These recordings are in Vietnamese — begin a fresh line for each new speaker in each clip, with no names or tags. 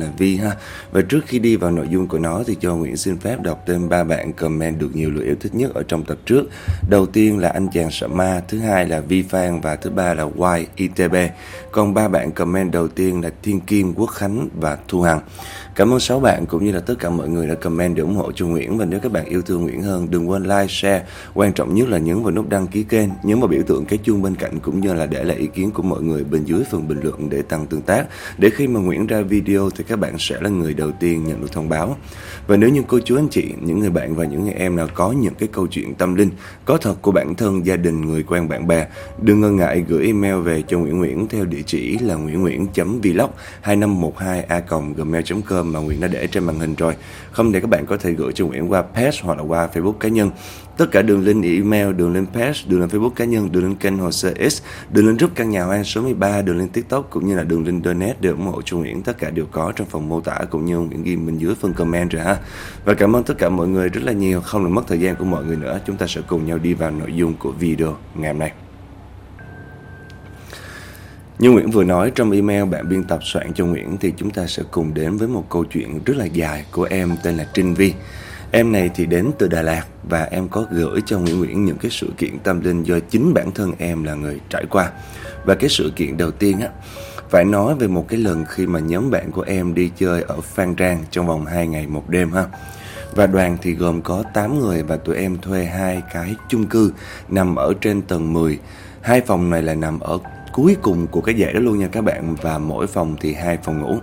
là Vi ha. Và trước khi đi vào nội dung của nó thì cho Nguyễn xin phép đọc tên ba bạn comment được nhiều lượt yêu thích nhất ở trong tập trước. Đầu tiên là anh chàng sợ ma, thứ hai là Vi Phan và thứ ba là YITB Còn ba bạn comment đầu tiên là Thiên Kim, Quốc Khánh và Thu Hằng. Cảm ơn sáu bạn cũng như là tất cả mọi người đã comment để ủng hộ cho Nguyễn. Và nếu các bạn yêu thương Nguyễn hơn đừng quên like, share. Quan trọng nhất là nhấn vào nút đăng ký kênh Nhấn vào biểu tượng cái chuông bên cạnh cũng như là để lại ý kiến của mọi người bên dưới phần bình luận để tăng tương tác. Để khi mà Nguyễn ra video thì các bạn sẽ là người đầu tiên nhận được thông báo. Và nếu như cô chú anh chị, những người bạn và những người em nào có những cái câu chuyện tâm linh Có thật của bản thân, gia đình, người quen bạn bè Đừng ngần ngại gửi email về cho Nguyễn Nguyễn theo địa chỉ là nguyễn nguyễn.vlog 2512a.gmail.com mà Nguyễn đã để trên màn hình rồi. Không để các bạn có thể gửi cho Nguyễn qua page hoặc là qua Facebook cá nhân. Tất cả đường link email, đường link page, đường link Facebook cá nhân, đường link kênh hồ sơ X, đường link rút căn nhà hoang số 13, đường link TikTok cũng như là đường link donate để ủng hộ cho Nguyễn tất cả đều có trong phần mô tả cũng như Nguyễn ghi bên dưới phần comment rồi ha. Và cảm ơn tất cả mọi người rất là nhiều, không làm mất thời gian của mọi người nữa. Chúng ta sẽ cùng nhau đi vào nội dung của video ngày hôm nay. Như Nguyễn vừa nói, trong email bạn biên tập soạn cho Nguyễn thì chúng ta sẽ cùng đến với một câu chuyện rất là dài của em tên là Trinh Vi. Em này thì đến từ Đà Lạt và em có gửi cho Nguyễn Nguyễn những cái sự kiện tâm linh do chính bản thân em là người trải qua. Và cái sự kiện đầu tiên á, phải nói về một cái lần khi mà nhóm bạn của em đi chơi ở Phan Rang trong vòng 2 ngày một đêm ha. Và đoàn thì gồm có 8 người và tụi em thuê hai cái chung cư nằm ở trên tầng 10. Hai phòng này là nằm ở cuối cùng của cái dãy đó luôn nha các bạn và mỗi phòng thì hai phòng ngủ.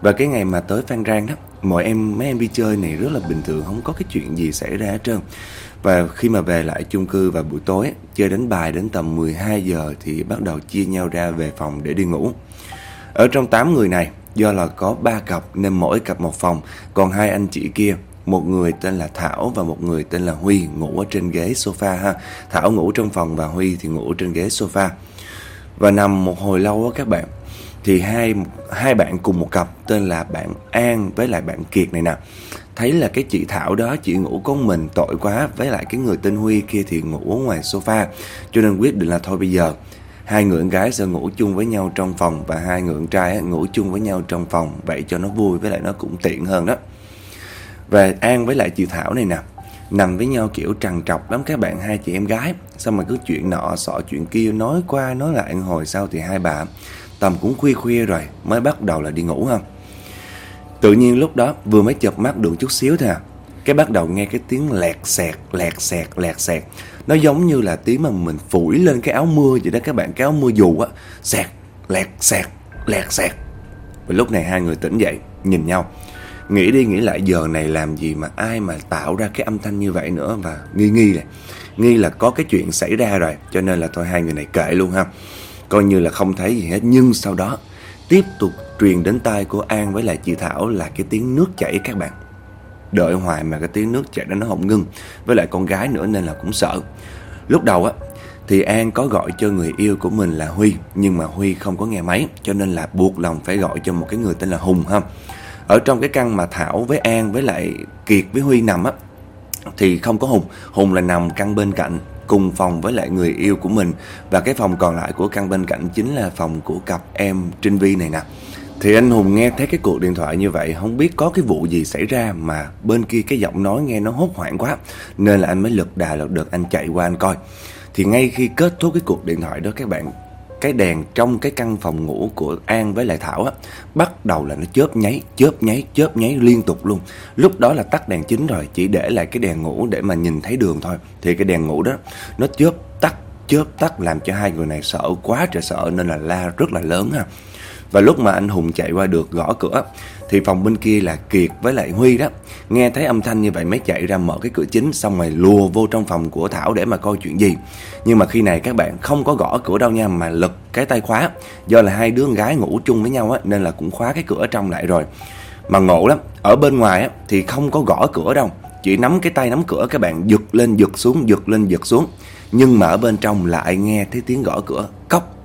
Và cái ngày mà tới Phan Rang đó, mọi em mấy em đi chơi này rất là bình thường, không có cái chuyện gì xảy ra hết trơn. Và khi mà về lại chung cư vào buổi tối, chơi đánh bài đến tầm 12 giờ thì bắt đầu chia nhau ra về phòng để đi ngủ. Ở trong 8 người này, do là có 3 cặp nên mỗi cặp một phòng, còn hai anh chị kia một người tên là Thảo và một người tên là Huy ngủ ở trên ghế sofa ha. Thảo ngủ trong phòng và Huy thì ngủ trên ghế sofa. Và nằm một hồi lâu á các bạn, Thì hai hai bạn cùng một cặp Tên là bạn An với lại bạn Kiệt này nè. Thấy là cái chị Thảo đó, Chị ngủ con mình tội quá, Với lại cái người tên Huy kia thì ngủ ở ngoài sofa. Cho nên quyết định là thôi bây giờ, Hai người con gái sẽ ngủ chung với nhau trong phòng Và hai người con trai ngủ chung với nhau trong phòng, Vậy cho nó vui, với lại nó cũng tiện hơn đó. Và An với lại chị Thảo này nè nằm với nhau kiểu trằn trọc lắm, các bạn, hai chị em gái. Xong mà cứ chuyện nọ, sọ, chuyện kia, nói qua, nói lại, hồi sau thì hai bà tầm cũng khuya khuya rồi mới bắt đầu là đi ngủ không tự nhiên lúc đó vừa mới chợp mắt được chút xíu thôi à cái bắt đầu nghe cái tiếng lẹt xẹt lẹt xẹt lẹt xẹt. Nó giống như là tiếng mà mình phủi lên cái áo mưa vậy đó các bạn, cái áo mưa dù á, xẹt, lẹt xẹt lẹt xẹt. Và lúc này hai người tỉnh dậy, nhìn nhau. Nghĩ đi nghĩ lại, giờ này làm gì mà ai mà tạo ra cái âm thanh như vậy nữa? Và nghi nghi này Nghi là có cái chuyện xảy ra rồi. Cho nên là thôi, hai người này kệ luôn ha. Coi như là không thấy gì hết. Nhưng sau đó, tiếp tục truyền đến tai của An với lại chị Thảo là cái tiếng nước chảy các bạn. Đợi hoài mà cái tiếng nước chảy đó nó không ngưng. Với lại con gái nữa nên là cũng sợ. Lúc đầu á, thì An có gọi cho người yêu của mình là Huy. Nhưng mà Huy không có nghe máy, Cho nên là buộc lòng phải gọi cho một cái người tên là Hùng ha ở trong cái căn mà Thảo với An với lại Kiệt với Huy nằm á thì không có Hùng, Hùng là nằm căn bên cạnh cùng phòng với lại người yêu của mình. Và cái phòng còn lại của căn bên cạnh chính là phòng của cặp em Trinh Vi này nè. Thì anh Hùng nghe thấy cái cuộc điện thoại như vậy Không biết có cái vụ gì xảy ra Mà bên kia cái giọng nói nghe nó hốt hoảng quá Nên là anh mới lật đà lật đật Anh chạy qua anh coi. Thì ngay khi kết thúc cái cuộc điện thoại đó Các bạn cái đèn trong cái căn phòng ngủ của An với lại Thảo á bắt đầu là nó chớp nháy, chớp nháy, chớp nháy liên tục luôn. Lúc đó là tắt đèn chính rồi, chỉ để lại cái đèn ngủ để mà nhìn thấy đường thôi. Thì cái đèn ngủ đó nó chớp tắt, chớp tắt làm cho hai người này sợ quá trời sợ nên là la rất là lớn ha. Và lúc mà anh Hùng chạy qua được gõ cửa thì phòng bên kia là Kiệt với lại Huy đó. Nghe thấy âm thanh như vậy mới chạy ra mở cái cửa chính Xong rồi lùa vô trong phòng của Thảo để mà coi chuyện gì. Nhưng mà khi này các bạn không có gõ cửa đâu nha Mà lật cái tay khóa. Do là hai đứa gái ngủ chung với nhau á Nên là cũng khóa cái cửa trong lại rồi. Mà ngộ lắm Ở bên ngoài á thì không có gõ cửa đâu. Chỉ nắm cái tay nắm cửa các bạn giật lên giật xuống giật lên giật xuống. Nhưng mà ở bên trong lại nghe thấy tiếng gõ cửa cốc,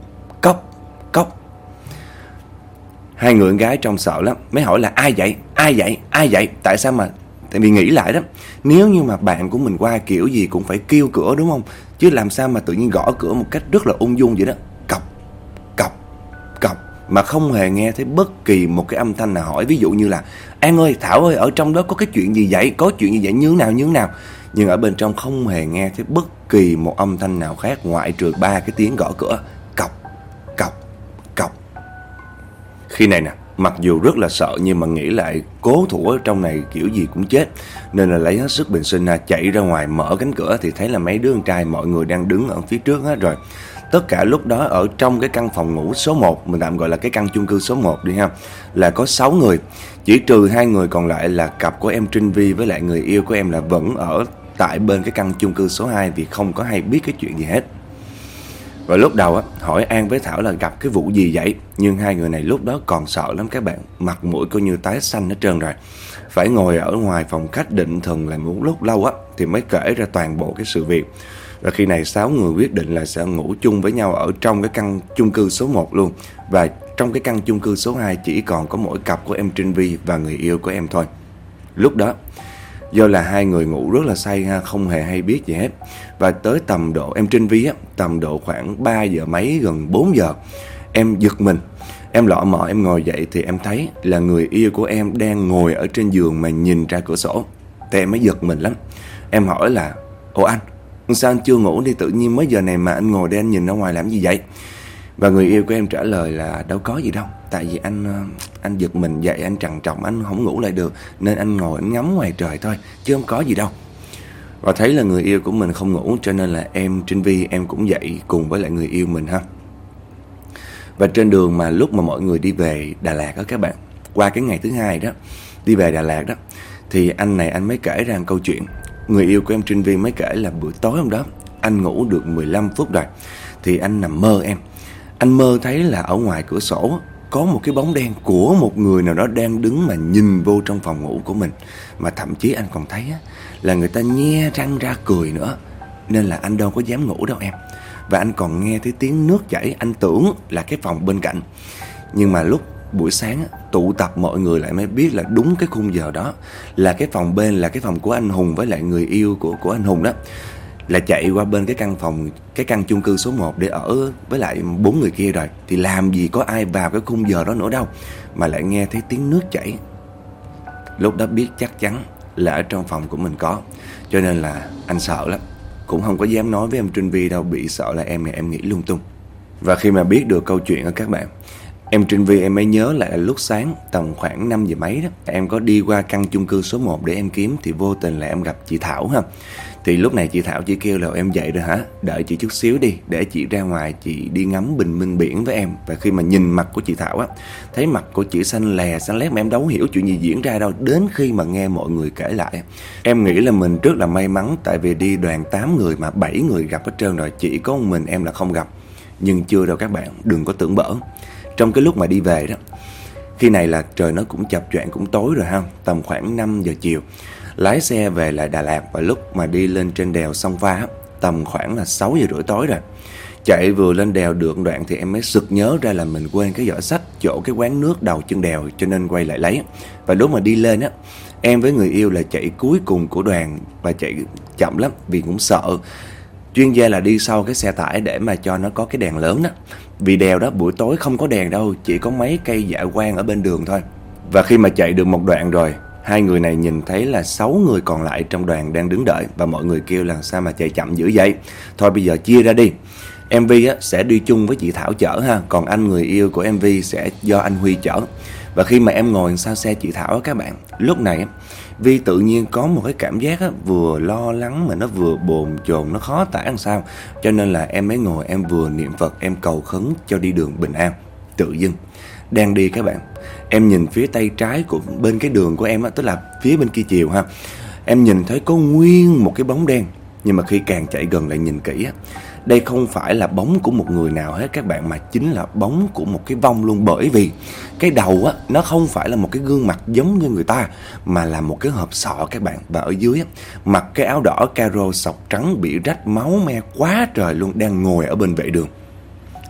Hai người con gái trong sợ lắm, Mới hỏi là ai vậy? Ai vậy? Ai vậy? Tại sao mà Tại vì nghĩ lại đó. Nếu như mà bạn của mình qua kiểu gì cũng phải kêu cửa đúng không? Chứ làm sao mà tự nhiên gõ cửa một cách rất là ung dung vậy đó. Cọc Cọc Cọc. Mà không hề nghe thấy bất kỳ một cái âm thanh nào hỏi. Ví dụ như là, An ơi, Thảo ơi, ở trong đó có cái chuyện gì vậy? Có chuyện gì vậy? Như nào như nào? Nhưng ở bên trong không hề nghe thấy bất kỳ một âm thanh nào khác ngoại trừ ba cái tiếng gõ cửa. Khi này nè, mặc dù rất là sợ nhưng mà nghĩ lại cố thủ ở trong này kiểu gì cũng chết. Nên là lấy hết sức bình sinh ra, chạy ra ngoài mở cánh cửa thì thấy là mấy đứa con trai mọi người đang đứng ở phía trước hết rồi. Tất cả lúc đó ở trong cái căn phòng ngủ số 1 mình tạm gọi là cái căn chung cư số 1 đi ha, là có 6 người. Chỉ trừ hai người còn lại là cặp của em Trinh Vi với lại người yêu của em là vẫn ở tại bên cái căn chung cư số 2 vì không có hay biết cái chuyện gì hết và lúc đầu á hỏi An với Thảo là gặp cái vụ gì vậy nhưng hai người này lúc đó còn sợ lắm các bạn mặt mũi coi như tái xanh hết trơn rồi phải ngồi ở ngoài phòng khách định thần lại một lúc lâu á thì mới kể ra toàn bộ cái sự việc và khi này sáu người quyết định là sẽ ngủ chung với nhau ở trong cái căn chung cư số 1 luôn. Và trong cái căn chung cư số 2 chỉ còn có mỗi cặp của em Trinh Vi và người yêu của em thôi. Lúc đó, do là hai người ngủ rất là say ha, không hề hay biết gì hết. Và tới tầm độ em Trinh Vi á, tầm độ khoảng 3 giờ mấy gần 4 giờ, em giật mình. Em lọ mọ em ngồi dậy thì em thấy là người yêu của em đang ngồi ở trên giường mà nhìn ra cửa sổ. Thì em mới giật mình lắm. Em hỏi là, Ồ anh, Sao anh chưa ngủ đi tự nhiên mấy giờ này mà anh ngồi đây anh nhìn ra ngoài làm gì vậy và người yêu của em trả lời là đâu có gì đâu, Tại vì anh ờ, anh giật mình dậy, anh trằn trọng anh không ngủ lại được, Nên anh ngồi, anh ngắm ngoài trời thôi, chứ không có gì đâu. Và thấy là người yêu của mình không ngủ, cho nên là em Trinh Vi em cũng dậy cùng với lại người yêu mình ha. Và trên đường mà lúc mà mọi người đi về Đà Lạt đó các bạn, Qua cái ngày thứ hai đó, Đi về Đà Lạt đó, Thì anh này anh mới kể ra một câu chuyện. Người yêu của em Trinh Vi mới kể là buổi tối hôm đó, Anh ngủ được 15 phút rồi, Thì anh nằm mơ em. Anh mơ thấy là ở ngoài cửa sổ Có một cái bóng đen của một người nào đó đang đứng mà nhìn vô trong phòng ngủ của mình. Mà thậm chí anh còn thấy là người ta nhe răng ra cười nữa. Nên là anh đâu có dám ngủ đâu em. Và anh còn nghe thấy tiếng nước chảy. Anh tưởng là cái phòng bên cạnh. Nhưng mà lúc buổi sáng tụ tập mọi người lại mới biết là đúng cái khung giờ đó. Là cái phòng bên, là cái phòng của anh Hùng với lại người yêu của của anh Hùng đó là chạy qua bên cái căn phòng, cái căn chung cư số 1 để ở với lại bốn người kia rồi. Thì làm gì có ai vào cái khung giờ đó nữa đâu, mà lại nghe thấy tiếng nước chảy. Lúc đó biết chắc chắn là ở trong phòng của mình có. Cho nên là anh sợ lắm. Cũng không có dám nói với em Trinh Vi đâu, bị sợ là em này em nghĩ lung tung. Và khi mà biết được câu chuyện đó các bạn, Em Trinh Vi em mới nhớ lại là lúc sáng tầm khoảng 5 giờ mấy đó, Em có đi qua căn chung cư số 1 để em kiếm, Thì vô tình là em gặp chị Thảo ha. Thì lúc này chị Thảo chỉ kêu là em dậy rồi hả? Đợi chị chút xíu đi, Để chị ra ngoài, chị đi ngắm bình minh biển với em. Và khi mà nhìn mặt của chị Thảo á, Thấy mặt của chị xanh lè, xanh lét mà em đâu hiểu chuyện gì diễn ra đâu. Đến khi mà nghe mọi người kể lại, Em nghĩ là mình rất là may mắn, Tại vì đi đoàn 8 người mà 7 người gặp hết trơn rồi, Chỉ có một mình em là không gặp. Nhưng chưa đâu các bạn, Đừng có tưởng bở trong cái lúc mà đi về đó, Khi này là trời nó cũng chập choạng, cũng tối rồi ha, Tầm khoảng 5 giờ chiều. Lái xe về lại Đà Lạt Và lúc mà đi lên trên đèo sông Pha, Tầm khoảng là 6 giờ rưỡi tối rồi. Chạy vừa lên đèo được đoạn Thì em mới sực nhớ ra là mình quên cái giỏ sách, Chỗ cái quán nước đầu chân đèo Cho nên quay lại lấy. Và lúc mà đi lên á, Em với người yêu là chạy cuối cùng của đoàn Và chạy chậm lắm vì cũng sợ. Chuyên gia là đi sau cái xe tải để mà cho nó có cái đèn lớn đó Vì đèo đó buổi tối không có đèn đâu, Chỉ có mấy cây dạ quang ở bên đường thôi. Và khi mà chạy được một đoạn rồi Hai người này nhìn thấy là sáu người còn lại trong đoàn đang đứng đợi Và mọi người kêu là sao mà chạy chậm dữ vậy? Thôi bây giờ chia ra đi. MV á, sẽ đi chung với chị Thảo chở ha Còn anh người yêu của MV sẽ do anh Huy chở. Và khi mà em ngồi sau xe chị Thảo á các bạn Lúc này Vi tự nhiên có một cái cảm giác á, vừa lo lắng mà nó vừa bồn chồn nó khó tả làm sao. Cho nên là em mới ngồi em vừa niệm Phật em cầu khấn cho đi đường bình an Tự dưng. Đang đi các bạn. Em nhìn phía tay trái của bên cái đường của em á, tức là phía bên kia chiều ha. Em nhìn thấy có nguyên một cái bóng đen Nhưng mà khi càng chạy gần lại nhìn kỹ á đây không phải là bóng của một người nào hết các bạn mà chính là bóng của một cái vong luôn. Bởi vì cái đầu á nó không phải là một cái gương mặt giống như người ta mà là một cái hộp sọ các bạn. Và ở dưới á mặc cái áo đỏ caro sọc trắng bị rách máu me quá trời luôn đang ngồi ở bên vệ đường.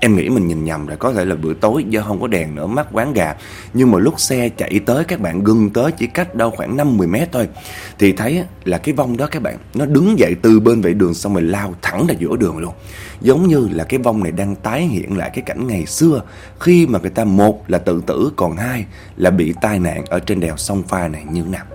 Em nghĩ mình nhìn nhầm rồi, Có thể là bữa tối do không có đèn nữa mắt quán gà. Nhưng mà lúc xe chạy tới, Các bạn gần tới chỉ cách đâu khoảng 50 mét thôi. Thì thấy là cái vong đó các bạn, Nó đứng dậy từ bên vệ đường Xong rồi lao thẳng ra giữa đường luôn. Giống như là cái vong này đang tái hiện lại cái cảnh ngày xưa, Khi mà người ta một là tự tử, Còn hai là bị tai nạn ở trên đèo sông pha này như nào.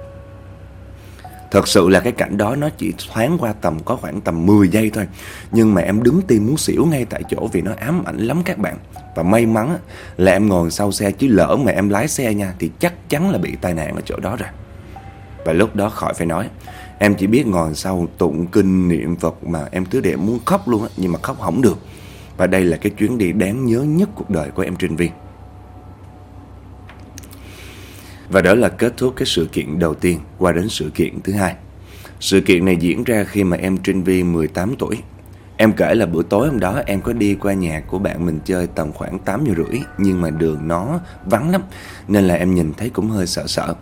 Thật sự là cái cảnh đó nó chỉ thoáng qua tầm, có khoảng tầm 10 giây thôi. Nhưng mà em đứng tim muốn xỉu ngay tại chỗ vì nó ám ảnh lắm các bạn. Và may mắn là em ngồi sau xe chứ lỡ mà em lái xe nha, Thì chắc chắn là bị tai nạn ở chỗ đó rồi. Và lúc đó khỏi phải nói, Em chỉ biết ngồi sau tụng kinh niệm Phật mà em cứ để muốn khóc luôn á, Nhưng mà khóc không được. Và đây là cái chuyến đi đáng nhớ nhất cuộc đời của em Trinh Viên và đó là kết thúc cái sự kiện đầu tiên qua đến sự kiện thứ hai. Sự kiện này diễn ra khi mà em Trinh Vi 18 tuổi. Em kể là bữa tối hôm đó em có đi qua nhà của bạn mình chơi tầm khoảng 8 giờ rưỡi, Nhưng mà đường nó vắng lắm, Nên là em nhìn thấy cũng hơi sợ sợ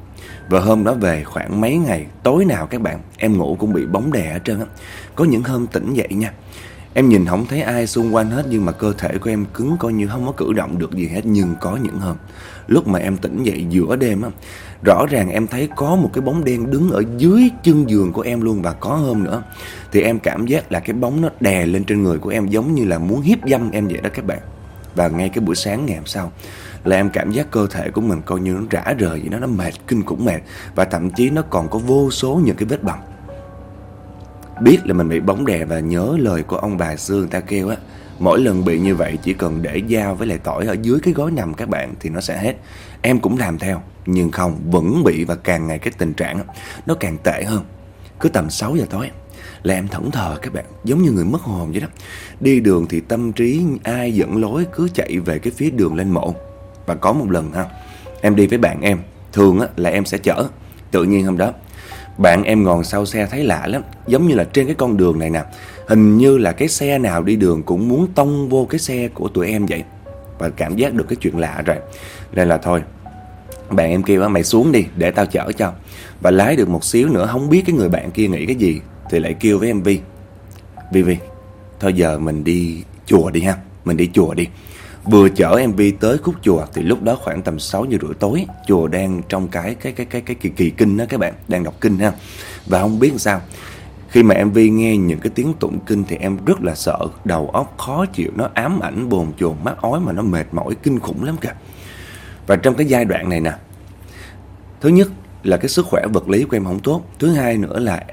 Và hôm đó về khoảng mấy ngày Tối nào các bạn, Em ngủ cũng bị bóng đè ở trơn á Có những hôm tỉnh dậy nha Em nhìn không thấy ai xung quanh hết Nhưng mà cơ thể của em cứng coi như không có cử động được gì hết Nhưng có những hôm Lúc mà em tỉnh dậy giữa đêm á Rõ ràng em thấy có một cái bóng đen đứng ở dưới chân giường của em luôn Và có hôm nữa Thì em cảm giác là cái bóng nó đè lên trên người của em Giống như là muốn hiếp dâm em vậy đó các bạn. Và ngay cái buổi sáng ngày hôm sau Là em cảm giác cơ thể của mình coi như nó rã rời vậy đó Nó mệt, kinh khủng mệt. Và thậm chí nó còn có vô số những cái vết bầm. Biết là mình bị bóng đè và nhớ lời của ông bà xưa người ta kêu á Mỗi lần bị như vậy chỉ cần để dao với lại tỏi ở dưới cái gối nằm các bạn thì nó sẽ hết. Em cũng làm theo nhưng không vẫn bị và càng ngày cái tình trạng nó càng tệ hơn. Cứ tầm 6 giờ tối là em thẫn thờ các bạn Giống như người mất hồn vậy đó. Đi đường thì tâm trí ai dẫn lối cứ chạy về cái phía đường lên mộ. Và có một lần ha Em đi với bạn em Thường á, là em sẽ chở. Tự nhiên hôm đó bạn em ngồi sau xe thấy lạ lắm, Giống như là trên cái con đường này nè. Hình như là cái xe nào đi đường cũng muốn tông vô cái xe của tụi em vậy. Và cảm giác được cái chuyện lạ rồi. Nên là thôi, Bạn em kêu mày xuống đi, để tao chở cho. Và lái được một xíu nữa, Không biết cái người bạn kia nghĩ cái gì, Thì lại kêu với em Vi Vi Vi Thôi giờ mình đi chùa đi ha, Mình đi chùa đi. Vừa chở em tới khúc chùa thì lúc đó khoảng tầm 6 giờ rưỡi tối, chùa đang trong cái cái cái cái cái kỳ, kỳ kinh đó các bạn, đang đọc kinh ha. Và không biết sao, khi mà em Vi nghe những cái tiếng tụng kinh thì em rất là sợ, đầu óc khó chịu, nó ám ảnh bồn chồn, mắt ói mà nó mệt mỏi kinh khủng lắm kìa. Và trong cái giai đoạn này nè, thứ nhất là cái sức khỏe vật lý của em không tốt, thứ hai nữa là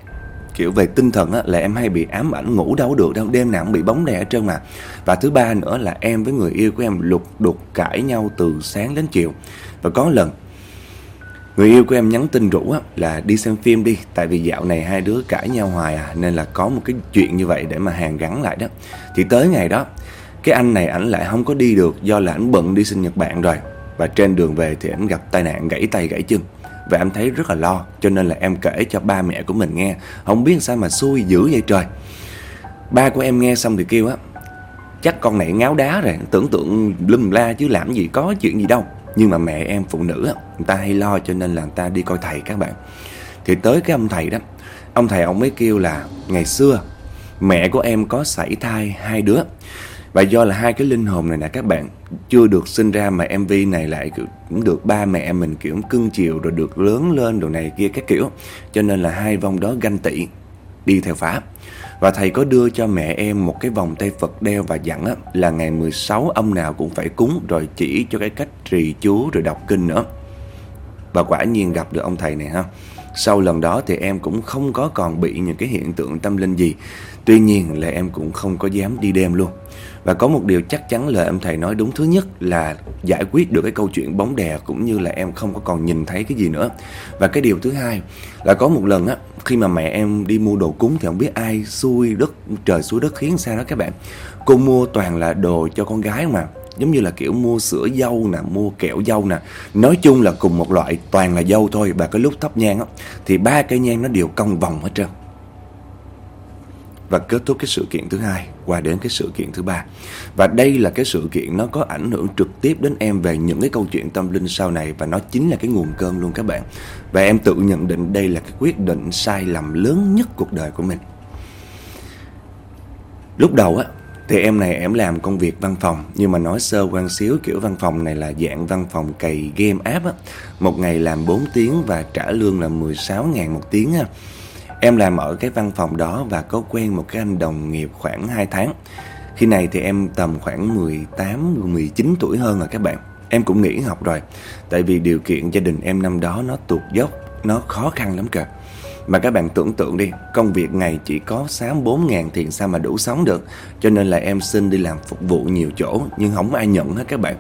kiểu về tinh thần á, là em hay bị ám ảnh ngủ đâu được đâu đêm nào cũng bị bóng đè ở trơn mà. Và thứ ba nữa là em với người yêu của em lục đục cãi nhau từ sáng đến chiều. Và có lần người yêu của em nhắn tin rủ á, là đi xem phim đi tại vì dạo này hai đứa cãi nhau hoài à nên là có một cái chuyện như vậy để mà hàng gắn lại đó. Thì tới ngày đó cái anh này ảnh lại không có đi được do là ảnh bận đi sinh nhật bạn rồi. Và trên đường về thì ảnh gặp tai nạn gãy tay gãy chân và em thấy rất là lo, Cho nên là em kể cho ba mẹ của mình nghe. Không biết sao mà xui dữ vậy trời. Ba của em nghe xong thì kêu á, Chắc con này ngáo đá rồi, Tưởng tượng lum la chứ làm gì có chuyện gì đâu. Nhưng mà mẹ em phụ nữ á, Người ta hay lo cho nên là người ta đi coi thầy các bạn. Thì tới cái ông thầy đó, Ông thầy ông mới kêu là, Ngày xưa, mẹ của em có sảy thai hai đứa và do là hai cái linh hồn này nè các bạn chưa được sinh ra mà MV này lại cũng được ba mẹ mình kiểu cưng chiều rồi được lớn lên đồ này kia các kiểu. Cho nên là hai vong đó ganh tị đi theo pháp. Và thầy có đưa cho mẹ em một cái vòng tay Phật đeo và dặn á, là ngày 16 âm nào cũng phải cúng rồi chỉ cho cái cách trì chú rồi đọc kinh nữa. Và quả nhiên gặp được ông thầy này ha. Sau lần đó thì em cũng không có còn bị những cái hiện tượng tâm linh gì. Tuy nhiên là em cũng không có dám đi đêm luôn. Và có một điều chắc chắn là em thầy nói đúng thứ nhất là giải quyết được cái câu chuyện bóng đè cũng như là em không có còn nhìn thấy cái gì nữa. Và cái điều thứ hai là có một lần á khi mà mẹ em đi mua đồ cúng thì không biết ai xui đất trời xui đất khiến sao đó các bạn. Cô mua toàn là đồ cho con gái mà giống như là kiểu mua sữa dâu nè, mua kẹo dâu nè. Nói chung là cùng một loại toàn là dâu thôi và cái lúc thắp nhang á thì ba cây nhang nó đều cong vòng hết trơn và kết thúc cái sự kiện thứ hai qua đến cái sự kiện thứ ba. Và đây là cái sự kiện nó có ảnh hưởng trực tiếp đến em về những cái câu chuyện tâm linh sau này và nó chính là cái nguồn cơn luôn các bạn. Và em tự nhận định đây là cái quyết định sai lầm lớn nhất cuộc đời của mình. Lúc đầu á, Thì em này em làm công việc văn phòng, Nhưng mà nói sơ quan xíu, kiểu văn phòng này là dạng văn phòng cày game app á. Một ngày làm 4 tiếng và trả lương là 16 ngàn một tiếng ha. Em làm ở cái văn phòng đó và có quen một cái anh đồng nghiệp khoảng 2 tháng. Khi này thì em tầm khoảng 18, 19 tuổi hơn rồi các bạn. Em cũng nghỉ học rồi Tại vì điều kiện gia đình em năm đó nó tụt dốc Nó khó khăn lắm kìa. Mà các bạn tưởng tượng đi Công việc ngày chỉ có 3-4 ngàn tiền sao mà đủ sống được. Cho nên là em xin đi làm phục vụ nhiều chỗ Nhưng không ai nhận hết các bạn.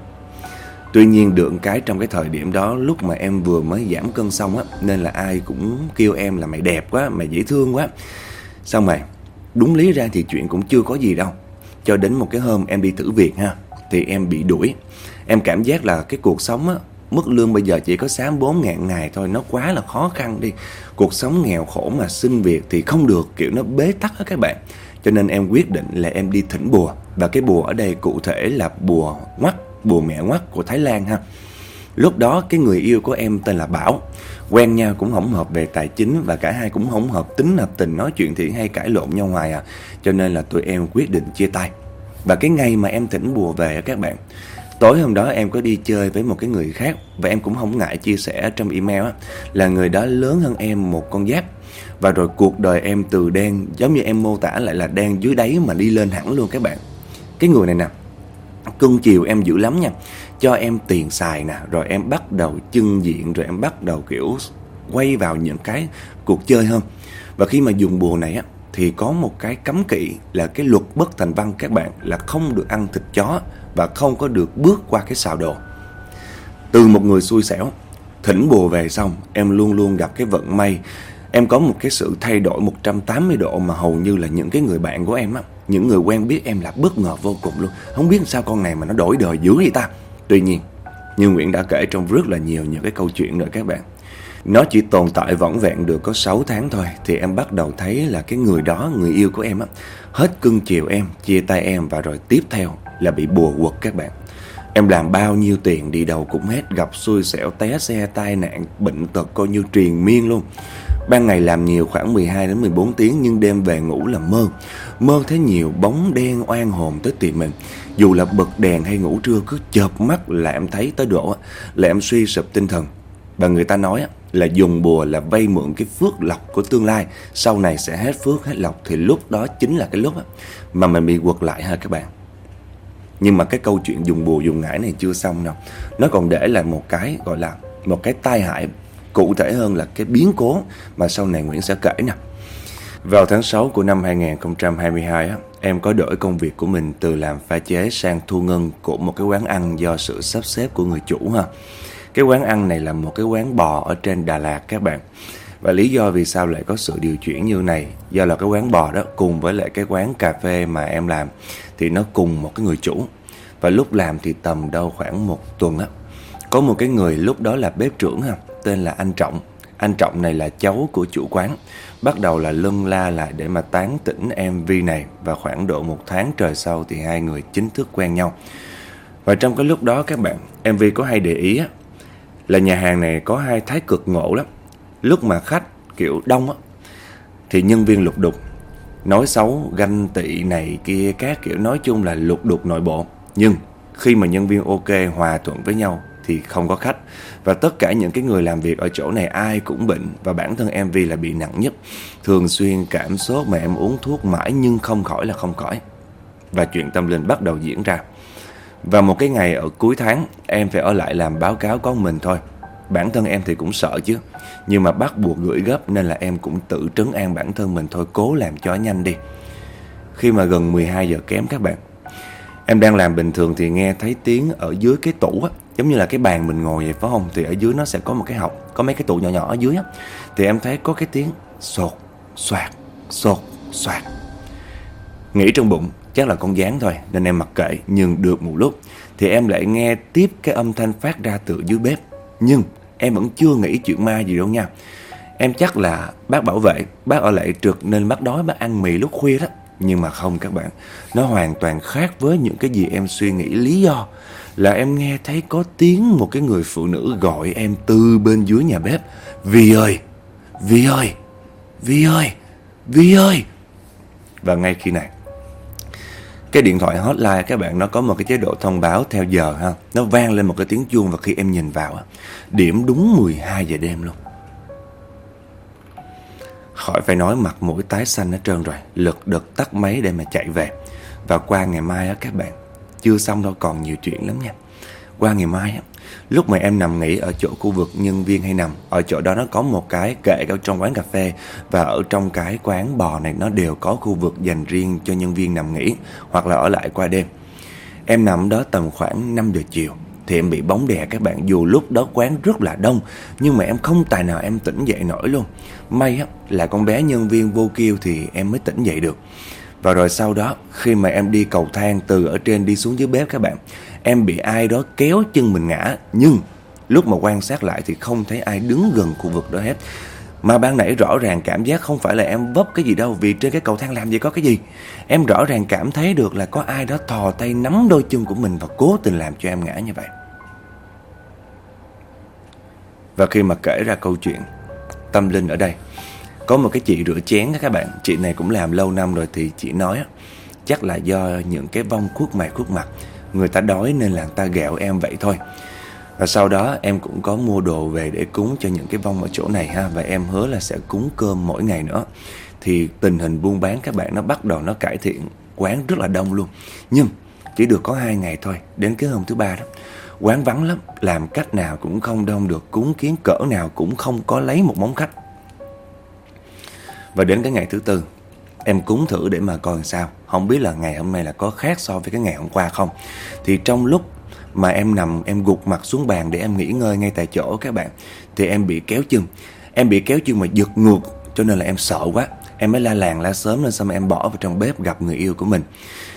Tuy nhiên được cái trong cái thời điểm đó, Lúc mà em vừa mới giảm cân xong á, Nên là ai cũng kêu em là mày đẹp quá, Mày dễ thương quá. Xong rồi, Đúng lý ra thì chuyện cũng chưa có gì đâu. Cho đến một cái hôm em đi thử việc ha, Thì em bị đuổi. Em cảm giác là cái cuộc sống á, Mức lương bây giờ chỉ có 3-4 ngàn ngày thôi, Nó quá là khó khăn đi. Cuộc sống nghèo khổ mà xin việc thì không được, Kiểu nó bế tắc á các bạn. Cho nên em quyết định là em đi thỉnh bùa. Và cái bùa ở đây cụ thể là bùa ngoắt. Bùa mẹ ngoắt của Thái Lan ha. Lúc đó cái người yêu của em tên là Bảo Quen nhau cũng hổng hợp về tài chính Và cả hai cũng hổng hợp tính hợp tình Nói chuyện thì hay cãi lộn nhau hoài à. Cho nên là tụi em quyết định chia tay. Và cái ngày mà em thỉnh bùa về các bạn Tối hôm đó em có đi chơi với một cái người khác Và em cũng không ngại chia sẻ trong email á, Là người đó lớn hơn em một con giáp. Và rồi cuộc đời em từ đen Giống như em mô tả lại là đen dưới đáy mà đi lên hẳn luôn các bạn. Cái người này nè Cưng chiều em dữ lắm nha Cho em tiền xài nè Rồi em bắt đầu chân diện Rồi em bắt đầu kiểu quay vào những cái cuộc chơi hơn Và khi mà dùng bùa này á Thì có một cái cấm kỵ là cái luật bất thành văn các bạn Là không được ăn thịt chó và không có được bước qua cái xào đồ. Từ một người xui xẻo, thỉnh bùa về xong, em luôn luôn gặp cái vận may. Em có một cái sự thay đổi 180 độ mà hầu như là những cái người bạn của em á, những người quen biết em là bất ngờ vô cùng luôn. Không biết sao con này mà nó đổi đời dữ vậy ta. Tuy nhiên, như Nguyễn đã kể trong rất là nhiều những cái câu chuyện rồi các bạn. Nó chỉ tồn tại vỏn vẹn được có 6 tháng thôi Thì em bắt đầu thấy là cái người đó, người yêu của em á Hết cưng chiều em, chia tay em và rồi tiếp theo là bị bùa quật các bạn Em làm bao nhiêu tiền đi đâu cũng hết Gặp xui xẻo té xe tai nạn Bệnh tật coi như truyền miên luôn Ban ngày làm nhiều khoảng 12 đến 14 tiếng Nhưng đêm về ngủ là mơ. Mơ thấy nhiều bóng đen oan hồn tới tìm mình. Dù là bật đèn hay ngủ trưa, Cứ chợp mắt là em thấy tới độ Là em suy sụp tinh thần. Và người ta nói là dùng bùa là vay mượn cái phước lộc của tương lai. Sau này sẽ hết phước, hết lộc. Thì lúc đó chính là cái lúc mà mình bị quật lại ha các bạn. Nhưng mà cái câu chuyện dùng bùa dùng ngải này chưa xong đâu. Nó còn để lại một cái, gọi là, Một cái tai hại Cụ thể hơn là cái biến cố Mà sau này Nguyễn sẽ kể nè. Vào tháng 6 của năm 2022 á, Em có đổi công việc của mình Từ làm pha chế sang thu ngân Của một cái quán ăn do sự sắp xếp của người chủ ha. Cái quán ăn này là một cái quán bò Ở trên Đà Lạt các bạn. Và lý do vì sao lại có sự điều chuyển như này Do là cái quán bò đó cùng với lại cái quán cà phê mà em làm Thì nó cùng một cái người chủ. Và lúc làm thì tầm đâu khoảng một tuần á. Có một cái người lúc đó là bếp trưởng ha. Tên là anh Trọng. Anh Trọng này là cháu của chủ quán. Bắt đầu là lân la lại để mà tán tỉnh MV này. Và khoảng độ một tháng trời sau thì hai người chính thức quen nhau. Và trong cái lúc đó các bạn MV có hay để ý á Là nhà hàng này có hai thái cực ngộ lắm. Lúc mà khách kiểu đông á Thì nhân viên lục đục Nói xấu, ganh tị này kia Các kiểu nói chung là lục đục nội bộ. Nhưng khi mà nhân viên ok hòa thuận với nhau thì không có khách. Và tất cả những cái người làm việc ở chỗ này, Ai cũng bệnh Và bản thân em vì là bị nặng nhất. Thường xuyên cảm sốt mà em uống thuốc mãi Nhưng không khỏi là không khỏi. Và chuyện tâm linh bắt đầu diễn ra. Và một cái ngày ở cuối tháng, Em phải ở lại làm báo cáo có mình thôi. Bản thân em thì cũng sợ chứ. Nhưng mà bắt buộc gửi gấp Nên là em cũng tự trấn an bản thân mình thôi, Cố làm cho nhanh đi. Khi mà gần 12 giờ kém các bạn Em đang làm bình thường thì nghe thấy tiếng Ở dưới cái tủ á Giống như là cái bàn mình ngồi vậy phải không? Thì ở dưới nó sẽ có một cái học Có mấy cái tủ nhỏ nhỏ ở dưới á. Thì em thấy có cái tiếng sột, soạt, sột, soạt. Nghĩ trong bụng chắc là con gián thôi Nên em mặc kệ Nhưng được một lúc Thì em lại nghe tiếp cái âm thanh phát ra từ dưới bếp. Nhưng em vẫn chưa nghĩ chuyện ma gì đâu nha. Em chắc là bác bảo vệ Bác ở lại trượt nên bác đói bác ăn mì lúc khuya đó. Nhưng mà không các bạn, Nó hoàn toàn khác với những cái gì em suy nghĩ. Lý do Là em nghe thấy có tiếng một cái người phụ nữ gọi em từ bên dưới nhà bếp. Vì ơi vì ơi vì ơi vì ơi. Và ngay khi này, cái điện thoại hotline các bạn, nó có một cái chế độ thông báo theo giờ ha. Nó vang lên một cái tiếng chuông và khi em nhìn vào điểm đúng 12 giờ đêm luôn khỏi phải nói mặt mũi tái xanh hết trơn rồi, lực đực tắt máy để mà chạy về. Và qua ngày mai á các bạn, chưa xong đâu, còn nhiều chuyện lắm nha. Qua ngày mai á, Lúc mà em nằm nghỉ ở chỗ khu vực nhân viên hay nằm, Ở chỗ đó nó có một cái kệ ở trong quán cà phê. Và ở trong cái quán bò này nó đều có khu vực dành riêng cho nhân viên nằm nghỉ, Hoặc là ở lại qua đêm. Em nằm đó tầm khoảng 5 giờ chiều, thì em bị bóng đè các bạn. Dù lúc đó quán rất là đông, Nhưng mà em không tài nào em tỉnh dậy nổi luôn. May á, là con bé nhân viên vô kêu Thì em mới tỉnh dậy được. Và rồi sau đó khi mà em đi cầu thang Từ ở trên đi xuống dưới bếp các bạn Em bị ai đó kéo chân mình ngã. Nhưng lúc mà quan sát lại Thì không thấy ai đứng gần khu vực đó hết. Mà ban nãy rõ ràng cảm giác không phải là em vấp cái gì đâu Vì trên cái cầu thang làm gì có cái gì. Em rõ ràng cảm thấy được là có ai đó thò tay nắm đôi chân của mình Và cố tình làm cho em ngã như vậy. Và khi mà kể ra câu chuyện Tâm linh ở đây. Có một cái chị rửa chén các bạn, Chị này cũng làm lâu năm rồi thì chị nói Chắc là do những cái vong khuất mày khuất mặt, Người ta đói nên là người ta gẹo em vậy thôi. Và sau đó em cũng có mua đồ về để cúng cho những cái vong ở chỗ này ha, Và em hứa là sẽ cúng cơm mỗi ngày nữa. Thì tình hình buôn bán các bạn nó bắt đầu nó cải thiện, Quán rất là đông luôn. Nhưng chỉ được có hai ngày thôi, Đến cái hôm thứ ba đó Quán vắng lắm, Làm cách nào cũng không đông được, Cúng kiến cỡ nào cũng không có lấy một món khách. Và đến cái ngày thứ tư, Em cúng thử để mà coi sao. Không biết là ngày hôm nay là có khác so với cái ngày hôm qua không. Thì trong lúc mà em nằm, em gục mặt xuống bàn để em nghỉ ngơi ngay tại chỗ các bạn, thì em bị kéo chân. Em bị kéo chân mà giật ngược, cho nên là em sợ quá. Em mới la làng la sớm lên xong em bỏ vào trong bếp gặp người yêu của mình.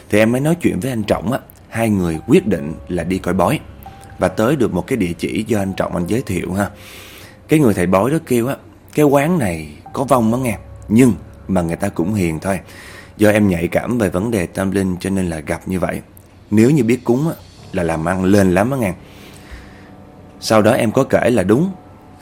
Thì em mới nói chuyện với anh trọng á. Hai người quyết định là đi coi bói và tới được một cái địa chỉ do anh trọng anh giới thiệu ha. Cái người thầy bói đó kêu á, cái quán này có vong đó nghe, nhưng mà người ta cũng hiền thôi. Do em nhạy cảm về vấn đề tâm linh cho nên là gặp như vậy. Nếu như biết cúng á, là làm ăn lên lắm á nghe. Sau đó em có kể là đúng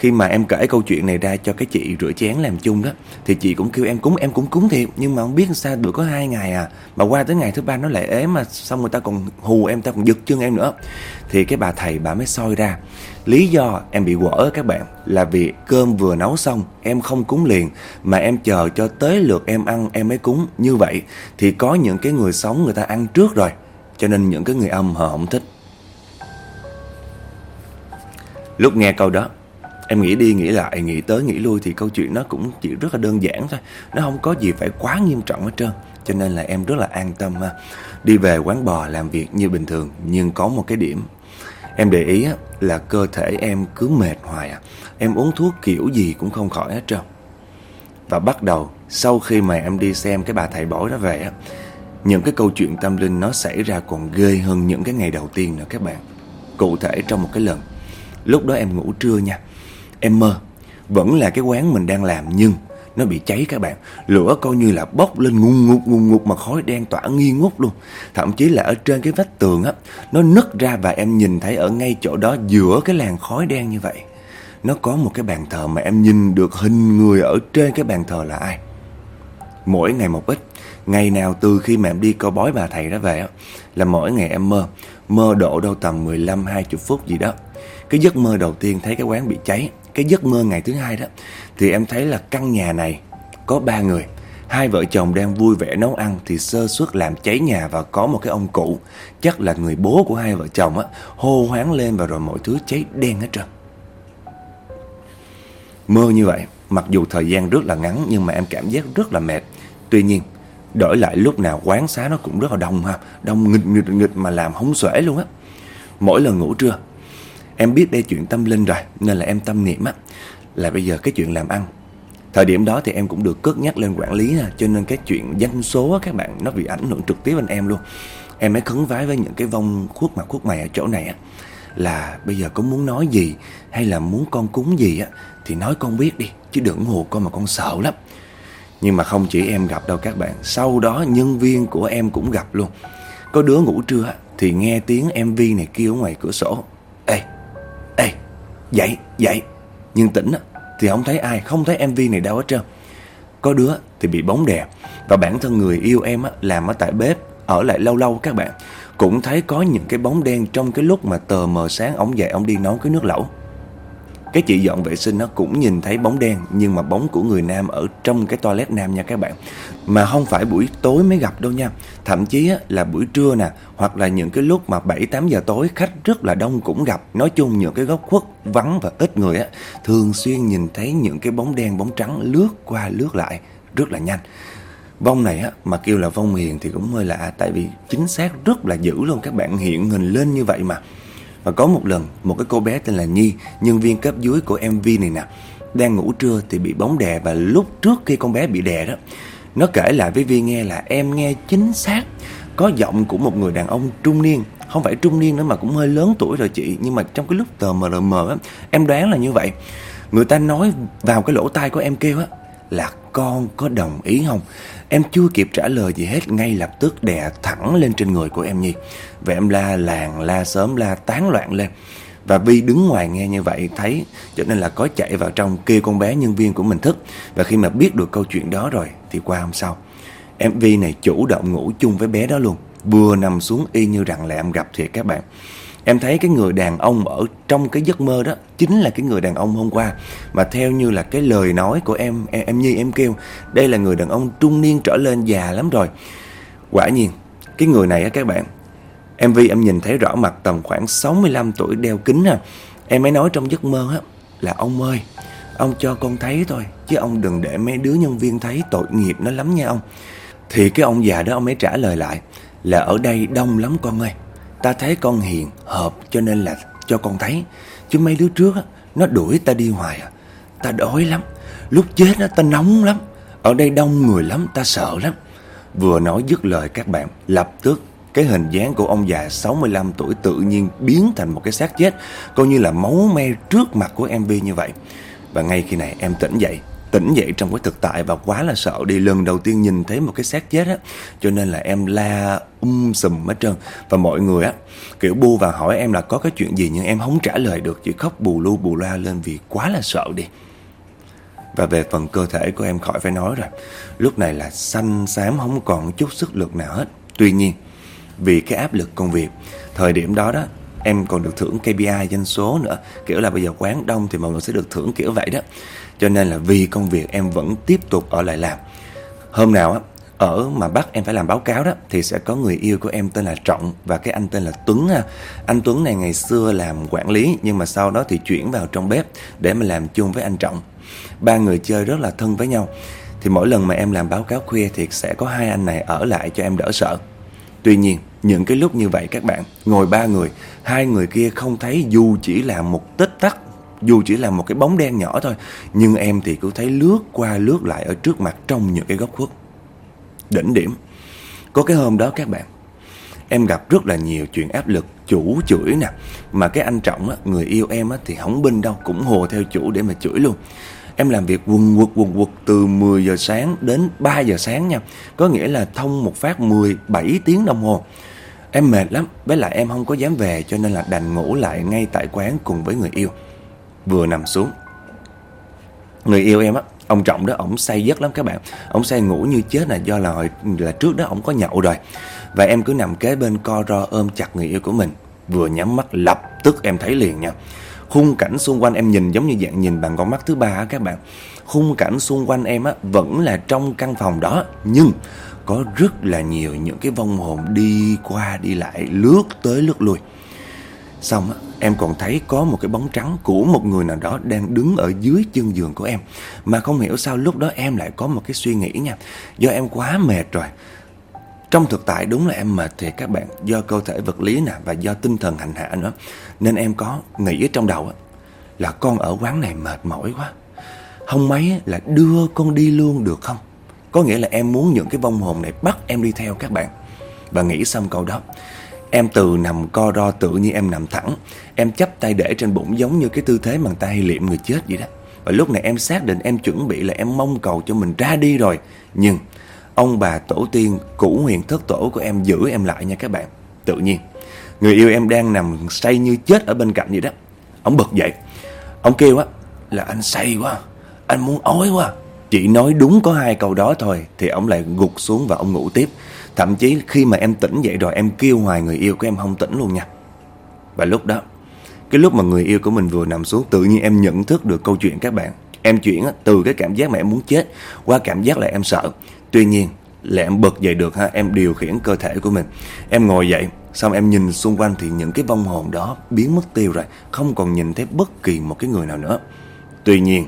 khi mà em kể câu chuyện này ra cho cái chị rửa chén làm chung đó Thì chị cũng kêu em cúng, Em cũng cúng thiệt, Nhưng mà không biết sao bữa có hai ngày à Mà qua tới ngày thứ ba nó lại ế mà Xong người ta còn hù em ta còn giật chân em nữa. Thì cái bà thầy bà mới soi ra, Lý do em bị quở các bạn Là vì cơm vừa nấu xong, Em không cúng liền, Mà em chờ cho tới lượt em ăn, em mới cúng. Như vậy thì có những cái người sống người ta ăn trước rồi, cho nên những cái người âm họ không thích. Lúc nghe câu đó Em nghĩ đi nghĩ lại, nghĩ tới nghĩ lui Thì câu chuyện nó cũng chỉ rất là đơn giản thôi. Nó không có gì phải quá nghiêm trọng hết trơn. Cho nên là em rất là an tâm ha. Đi về quán bò làm việc như bình thường Nhưng có một cái điểm. Em để ý là cơ thể em cứ mệt hoài à. Em uống thuốc kiểu gì cũng không khỏi hết trơn. Và bắt đầu sau khi mà em đi xem cái bà thầy bói đó về á những cái câu chuyện tâm linh nó xảy ra còn ghê hơn những cái ngày đầu tiên nữa các bạn. Cụ thể trong một cái lần. Lúc đó em ngủ trưa nha. Em mơ. Vẫn là cái quán mình đang làm, nhưng Nó bị cháy các bạn. Lửa coi như là bốc lên ngung ngục ngung ngục Mà khói đen tỏa nghi ngút luôn. Thậm chí là ở trên cái vách tường á, Nó nứt ra và em nhìn thấy ở ngay chỗ đó Giữa cái làn khói đen như vậy. Nó có một cái bàn thờ mà em nhìn được hình người ở trên cái bàn thờ là ai? Mỗi ngày một ít. Ngày nào từ khi mà em đi coi bói bà thầy đó về á, Là mỗi ngày em mơ. Mơ độ đâu tầm 15-20 phút gì đó. Cái giấc mơ đầu tiên thấy cái quán bị cháy. Cái giấc mơ ngày thứ hai đó, Thì em thấy là căn nhà này Có ba người. Hai vợ chồng đang vui vẻ nấu ăn Thì sơ suất làm cháy nhà và có một cái ông cụ. Chắc là người bố của hai vợ chồng á, Hô hoáng lên và rồi mọi thứ cháy đen hết trơn. Mơ như vậy, Mặc dù thời gian rất là ngắn Nhưng mà em cảm giác rất là mệt. Tuy nhiên, Đổi lại lúc nào quán xá nó cũng rất là đông ha, Đông nghịch nghịch nghịch mà làm không xuể luôn á. Mỗi lần ngủ trưa Em biết đây chuyện tâm linh rồi Nên là em tâm niệm á Là bây giờ cái chuyện làm ăn. Thời điểm đó thì em cũng được cất nhắc lên quản lý ha Cho nên cái chuyện danh số á, các bạn Nó bị ảnh hưởng trực tiếp lên em luôn. Em mới khấn vái với những cái vong khuất mặt khuất mày ở chỗ này á Là bây giờ có muốn nói gì Hay là muốn con cúng gì á Thì nói con biết đi Chứ đừng hù con mà con sợ lắm. Nhưng mà không chỉ em gặp đâu các bạn Sau đó nhân viên của em cũng gặp luôn. Có đứa ngủ trưa Thì nghe tiếng MV này kêu ngoài cửa sổ. Ê, ê, dậy, dậy. Nhưng tỉnh thì không thấy ai Không thấy MV này đâu hết trơn. Có đứa thì bị bóng đè. Và bản thân người yêu em làm ở tại bếp ở lại lâu lâu các bạn. Cũng thấy có những cái bóng đen trong cái lúc mà tờ mờ sáng ổng dậy ổng đi nấu cái nước lẩu cái chị dọn vệ sinh nó cũng nhìn thấy bóng đen Nhưng mà bóng của người nam ở trong cái toilet nam nha các bạn. Mà không phải buổi tối mới gặp đâu nha. Thậm chí là buổi trưa nè Hoặc là những cái lúc mà 7-8 giờ tối khách rất là đông cũng gặp. Nói chung những cái góc khuất vắng và ít người á Thường xuyên nhìn thấy những cái bóng đen bóng trắng lướt qua lướt lại Rất là nhanh. Vong này á, mà kêu là vong hiền thì cũng hơi lạ Tại vì chính xác rất là dữ luôn Các bạn. Hiện hình lên như vậy mà và có một lần, một cái cô bé tên là Nhi, nhân viên cấp dưới của MV này nè, đang ngủ trưa thì bị bóng đè và lúc trước khi con bé bị đè đó, nó kể lại với Vi nghe là em nghe chính xác có giọng của một người đàn ông trung niên. Không phải trung niên nữa mà cũng hơi lớn tuổi rồi chị nhưng mà trong cái lúc tờ mờ lờ mờ á em đoán là như vậy. Người ta nói vào cái lỗ tai của em kêu á là con có đồng ý không? Em chưa kịp trả lời gì hết Ngay lập tức đè thẳng lên trên người của em Nhi. Và em la làng, la sớm, la tán loạn lên. Và Vi đứng ngoài nghe như vậy thấy Cho nên là có chạy vào trong kêu con bé nhân viên của mình thức. Và khi mà biết được câu chuyện đó rồi Thì qua hôm sau Em Vi này chủ động ngủ chung với bé đó luôn. Vừa nằm xuống y như rằng là em gặp thiệt các bạn. Em thấy cái người đàn ông ở trong cái giấc mơ đó Chính là cái người đàn ông hôm qua. Mà theo như là cái lời nói của em Em, em Nhi em kêu Đây là người đàn ông trung niên trở lên già lắm rồi. Quả nhiên Cái người này á các bạn Em em nhìn thấy rõ mặt tầm khoảng 65 tuổi đeo kính ha Em mới nói trong giấc mơ á Là ông ơi Ông cho con thấy thôi Chứ ông đừng để mấy đứa nhân viên thấy tội nghiệp nó lắm nha ông. Thì cái ông già đó ông mới trả lời lại Là ở đây đông lắm con ơi. Ta thấy con hiền, hợp cho nên là cho con thấy. Chứ mấy đứa trước á, nó đuổi ta đi hoài à. Ta đói lắm Lúc chết á, ta nóng lắm. Ở đây đông người lắm, ta sợ lắm. Vừa nói dứt lời các bạn Lập tức cái hình dáng của ông già 65 tuổi tự nhiên biến thành một cái xác chết Coi như là máu me trước mặt của MV như vậy. Và ngay khi này em tỉnh dậy tỉnh dậy trong cái thực tại và quá là sợ. Đi lần đầu tiên nhìn thấy một cái xác chết á, cho nên là em la um sùm hết trơn. Và mọi người á, kiểu, bu và hỏi em là có cái chuyện gì nhưng em không trả lời được, chỉ khóc bù lu bù loa lên vì quá là sợ đi. Và về phần cơ thể của em khỏi phải nói rồi. Lúc này là xanh xám, không còn chút sức lực nào hết. Tuy nhiên, Vì cái áp lực công việc, Thời điểm đó đó, Em còn được thưởng KPI doanh số nữa. Kiểu là bây giờ quán đông thì mọi người sẽ được thưởng kiểu vậy đó cho nên là vì công việc em vẫn tiếp tục ở lại làm Hôm nào á ở mà bắt em phải làm báo cáo đó thì sẽ có người yêu của em tên là Trọng và cái anh tên là Tuấn ha. Anh Tuấn này ngày xưa làm quản lý nhưng mà sau đó thì chuyển vào trong bếp để mà làm chung với anh Trọng. Ba người chơi rất là thân với nhau. Thì mỗi lần mà em làm báo cáo khuya thì sẽ có hai anh này ở lại cho em đỡ sợ. Tuy nhiên, những cái lúc như vậy các bạn, ngồi ba người, hai người kia không thấy dù chỉ là một tích tắc dù chỉ là một cái bóng đen nhỏ thôi Nhưng em thì cứ thấy lướt qua lướt lại Ở trước mặt trong những cái góc khuất. Đỉnh điểm. Có cái hôm đó các bạn Em gặp rất là nhiều chuyện áp lực Chủ chửi nè. Mà cái anh Trọng á, người yêu em á, thì không binh đâu Cũng hồ theo chủ để mà chửi luôn. Em làm việc quần quật quần quật từ 10 giờ sáng đến 3 giờ sáng nha. Có nghĩa là thông một phát 17 tiếng đồng hồ. Em mệt lắm Với lại em không có dám về Cho nên là đành ngủ lại ngay tại quán cùng với người yêu vừa nằm xuống. Người yêu em á, ông trọng đó, ổng say giấc lắm các bạn. Ổng say ngủ như chết là do là hồi, là trước đó ổng có nhậu rồi. Và em cứ nằm kế bên co ro ôm chặt người yêu của mình. Vừa nhắm mắt, lập tức em thấy liền nha. Khung cảnh xung quanh em nhìn giống như dạng nhìn bằng con mắt thứ ba á các bạn. Khung cảnh xung quanh em á, vẫn là trong căn phòng đó. Nhưng có rất là nhiều những cái vong hồn đi qua, đi lại, lướt tới lướt lui. Xong á em còn thấy có một cái bóng trắng của một người nào đó đang đứng ở dưới chân giường của em. Mà không hiểu sao lúc đó em lại có một cái suy nghĩ nha. Do em quá mệt rồi. Trong thực tại đúng là em mệt thì các bạn Do cơ thể vật lý nè và do tinh thần hành hạ nữa Nên em có nghĩ ở trong đầu Là con ở quán này mệt mỏi quá Không mấy là đưa con đi luôn được không Có nghĩa là em muốn những cái vong hồn này bắt em đi theo các bạn Và nghĩ xong câu đó Em từ nằm co ro tự như em nằm thẳng. Em chấp tay để trên bụng giống như cái tư thế bằng tay liệm người chết vậy đó. Và lúc này em xác định em chuẩn bị là em mong cầu cho mình ra đi rồi. Nhưng ông bà tổ tiên cũ huyền thất tổ của em giữ em lại nha các bạn. Tự nhiên, Người yêu em đang nằm say như chết ở bên cạnh vậy đó. Ông bật dậy. Ông kêu á, là anh say quá, Anh muốn ói quá. Chỉ nói đúng có hai câu đó thôi, Thì ông lại gục xuống và ông ngủ tiếp. Thậm chí khi mà em tỉnh dậy rồi, Em kêu hoài người yêu của em không tỉnh luôn nha. Và lúc đó, Cái lúc mà người yêu của mình vừa nằm xuống, Tự nhiên em nhận thức được câu chuyện các bạn. Em chuyển từ cái cảm giác mà em muốn chết Qua cảm giác là em sợ. Tuy nhiên, là em bật dậy được ha, Em điều khiển cơ thể của mình. Em ngồi dậy, Xong em nhìn xung quanh thì những cái vong hồn đó biến mất tiêu rồi, Không còn nhìn thấy bất kỳ một cái người nào nữa. Tuy nhiên,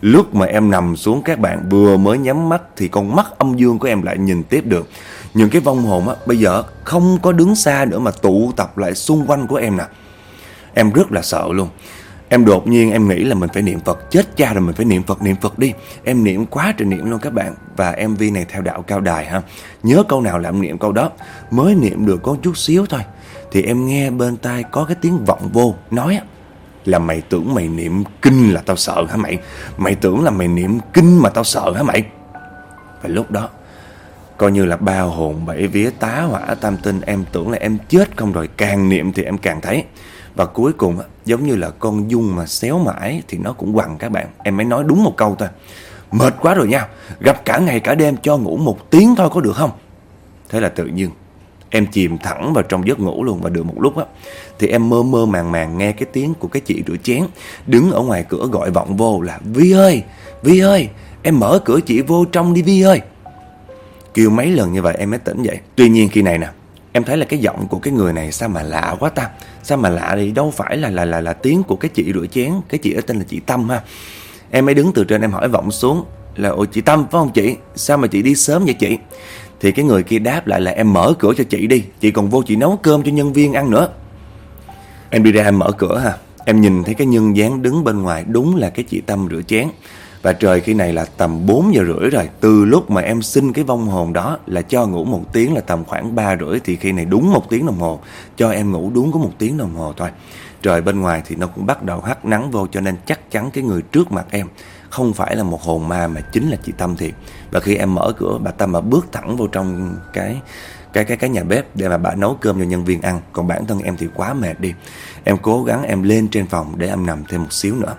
Lúc mà em nằm xuống các bạn vừa mới nhắm mắt Thì con mắt âm dương của em lại nhìn tiếp được. Những cái vong hồn á, Bây giờ không có đứng xa nữa mà tụ tập lại xung quanh của em nè. Em rất là sợ luôn. Em đột nhiên em nghĩ là mình phải niệm Phật, Chết cha rồi mình phải niệm Phật niệm Phật đi. Em niệm quá trời niệm luôn các bạn. Và MV này theo đạo cao đài ha. Nhớ câu nào là em niệm câu đó. Mới niệm được có chút xíu thôi. Thì em nghe bên tai có cái tiếng vọng vô, Nói là mày tưởng mày niệm kinh là tao sợ hả mày? Mày tưởng là mày niệm kinh mà tao sợ hả mày? Và lúc đó Coi như là ba hồn bảy vía tá hỏa tam tinh Em tưởng là em chết không rồi Càng niệm thì em càng thấy. Và cuối cùng giống như là con dung mà xéo mãi Thì nó cũng quằn các bạn. Em mới nói đúng một câu thôi. Mệt quá rồi nha Gặp cả ngày cả đêm cho ngủ một tiếng thôi có được không? Thế là tự nhiên Em chìm thẳng vào trong giấc ngủ luôn. Và được một lúc á Thì em mơ mơ màng màng nghe cái tiếng của cái chị rửa chén. Đứng ở ngoài cửa gọi vọng vô là Vi ơi, Vi ơi Em mở cửa chị vô trong đi Vi ơi. Kêu mấy lần như vậy, em mới tỉnh dậy. Tuy nhiên khi này nè, Em thấy là cái giọng của cái người này sao mà lạ quá ta. Sao mà lạ thì đâu phải là là là là tiếng của cái chị rửa chén. Cái chị ở tên là chị Tâm ha. Em mới đứng từ trên, em hỏi vọng xuống Là ôi chị Tâm, phải không chị? Sao mà chị đi sớm vậy chị? Thì cái người kia đáp lại là, em mở cửa cho chị đi, Chị còn vô chị nấu cơm cho nhân viên ăn nữa. Em đi ra em mở cửa ha. Em nhìn thấy cái nhân dáng đứng bên ngoài, Đúng là cái chị Tâm rửa chén và trời khi này là tầm 4 giờ rưỡi rồi. Từ lúc mà em xin cái vong hồn đó Là cho ngủ một tiếng là tầm khoảng 3 rưỡi, Thì khi này đúng một tiếng đồng hồ. Cho em ngủ đúng có một tiếng đồng hồ thôi. Trời bên ngoài thì nó cũng bắt đầu hắt nắng vô, Cho nên chắc chắn cái người trước mặt em Không phải là một hồn ma, mà chính là chị Tâm thiệt. Và khi em mở cửa, Bà Tâm mà bước thẳng vô trong cái cái cái cái nhà bếp để mà bà nấu cơm cho nhân viên ăn. Còn bản thân em thì quá mệt đi. Em cố gắng em lên trên phòng để em nằm thêm một xíu nữa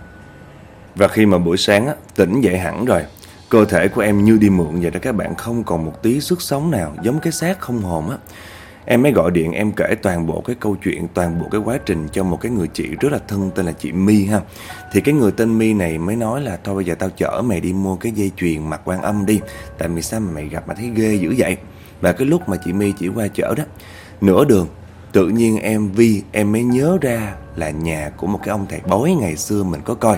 và khi mà buổi sáng á, tỉnh dậy hẳn rồi Cơ thể của em như đi mượn vậy đó các bạn Không còn một tí sức sống nào Giống cái xác không hồn á. Em mới gọi điện em kể toàn bộ cái câu chuyện Toàn bộ cái quá trình cho một cái người chị rất là thân Tên là chị My ha. Thì cái người tên My này mới nói là Thôi bây giờ tao chở mày đi mua cái dây chuyền mặt quan âm đi Tại vì sao mà mày gặp mà thấy ghê dữ vậy? Và cái lúc mà chị My chỉ qua chở đó Nửa đường Tự nhiên em Vi em mới nhớ ra là nhà của một cái ông thầy bói ngày xưa mình có coi.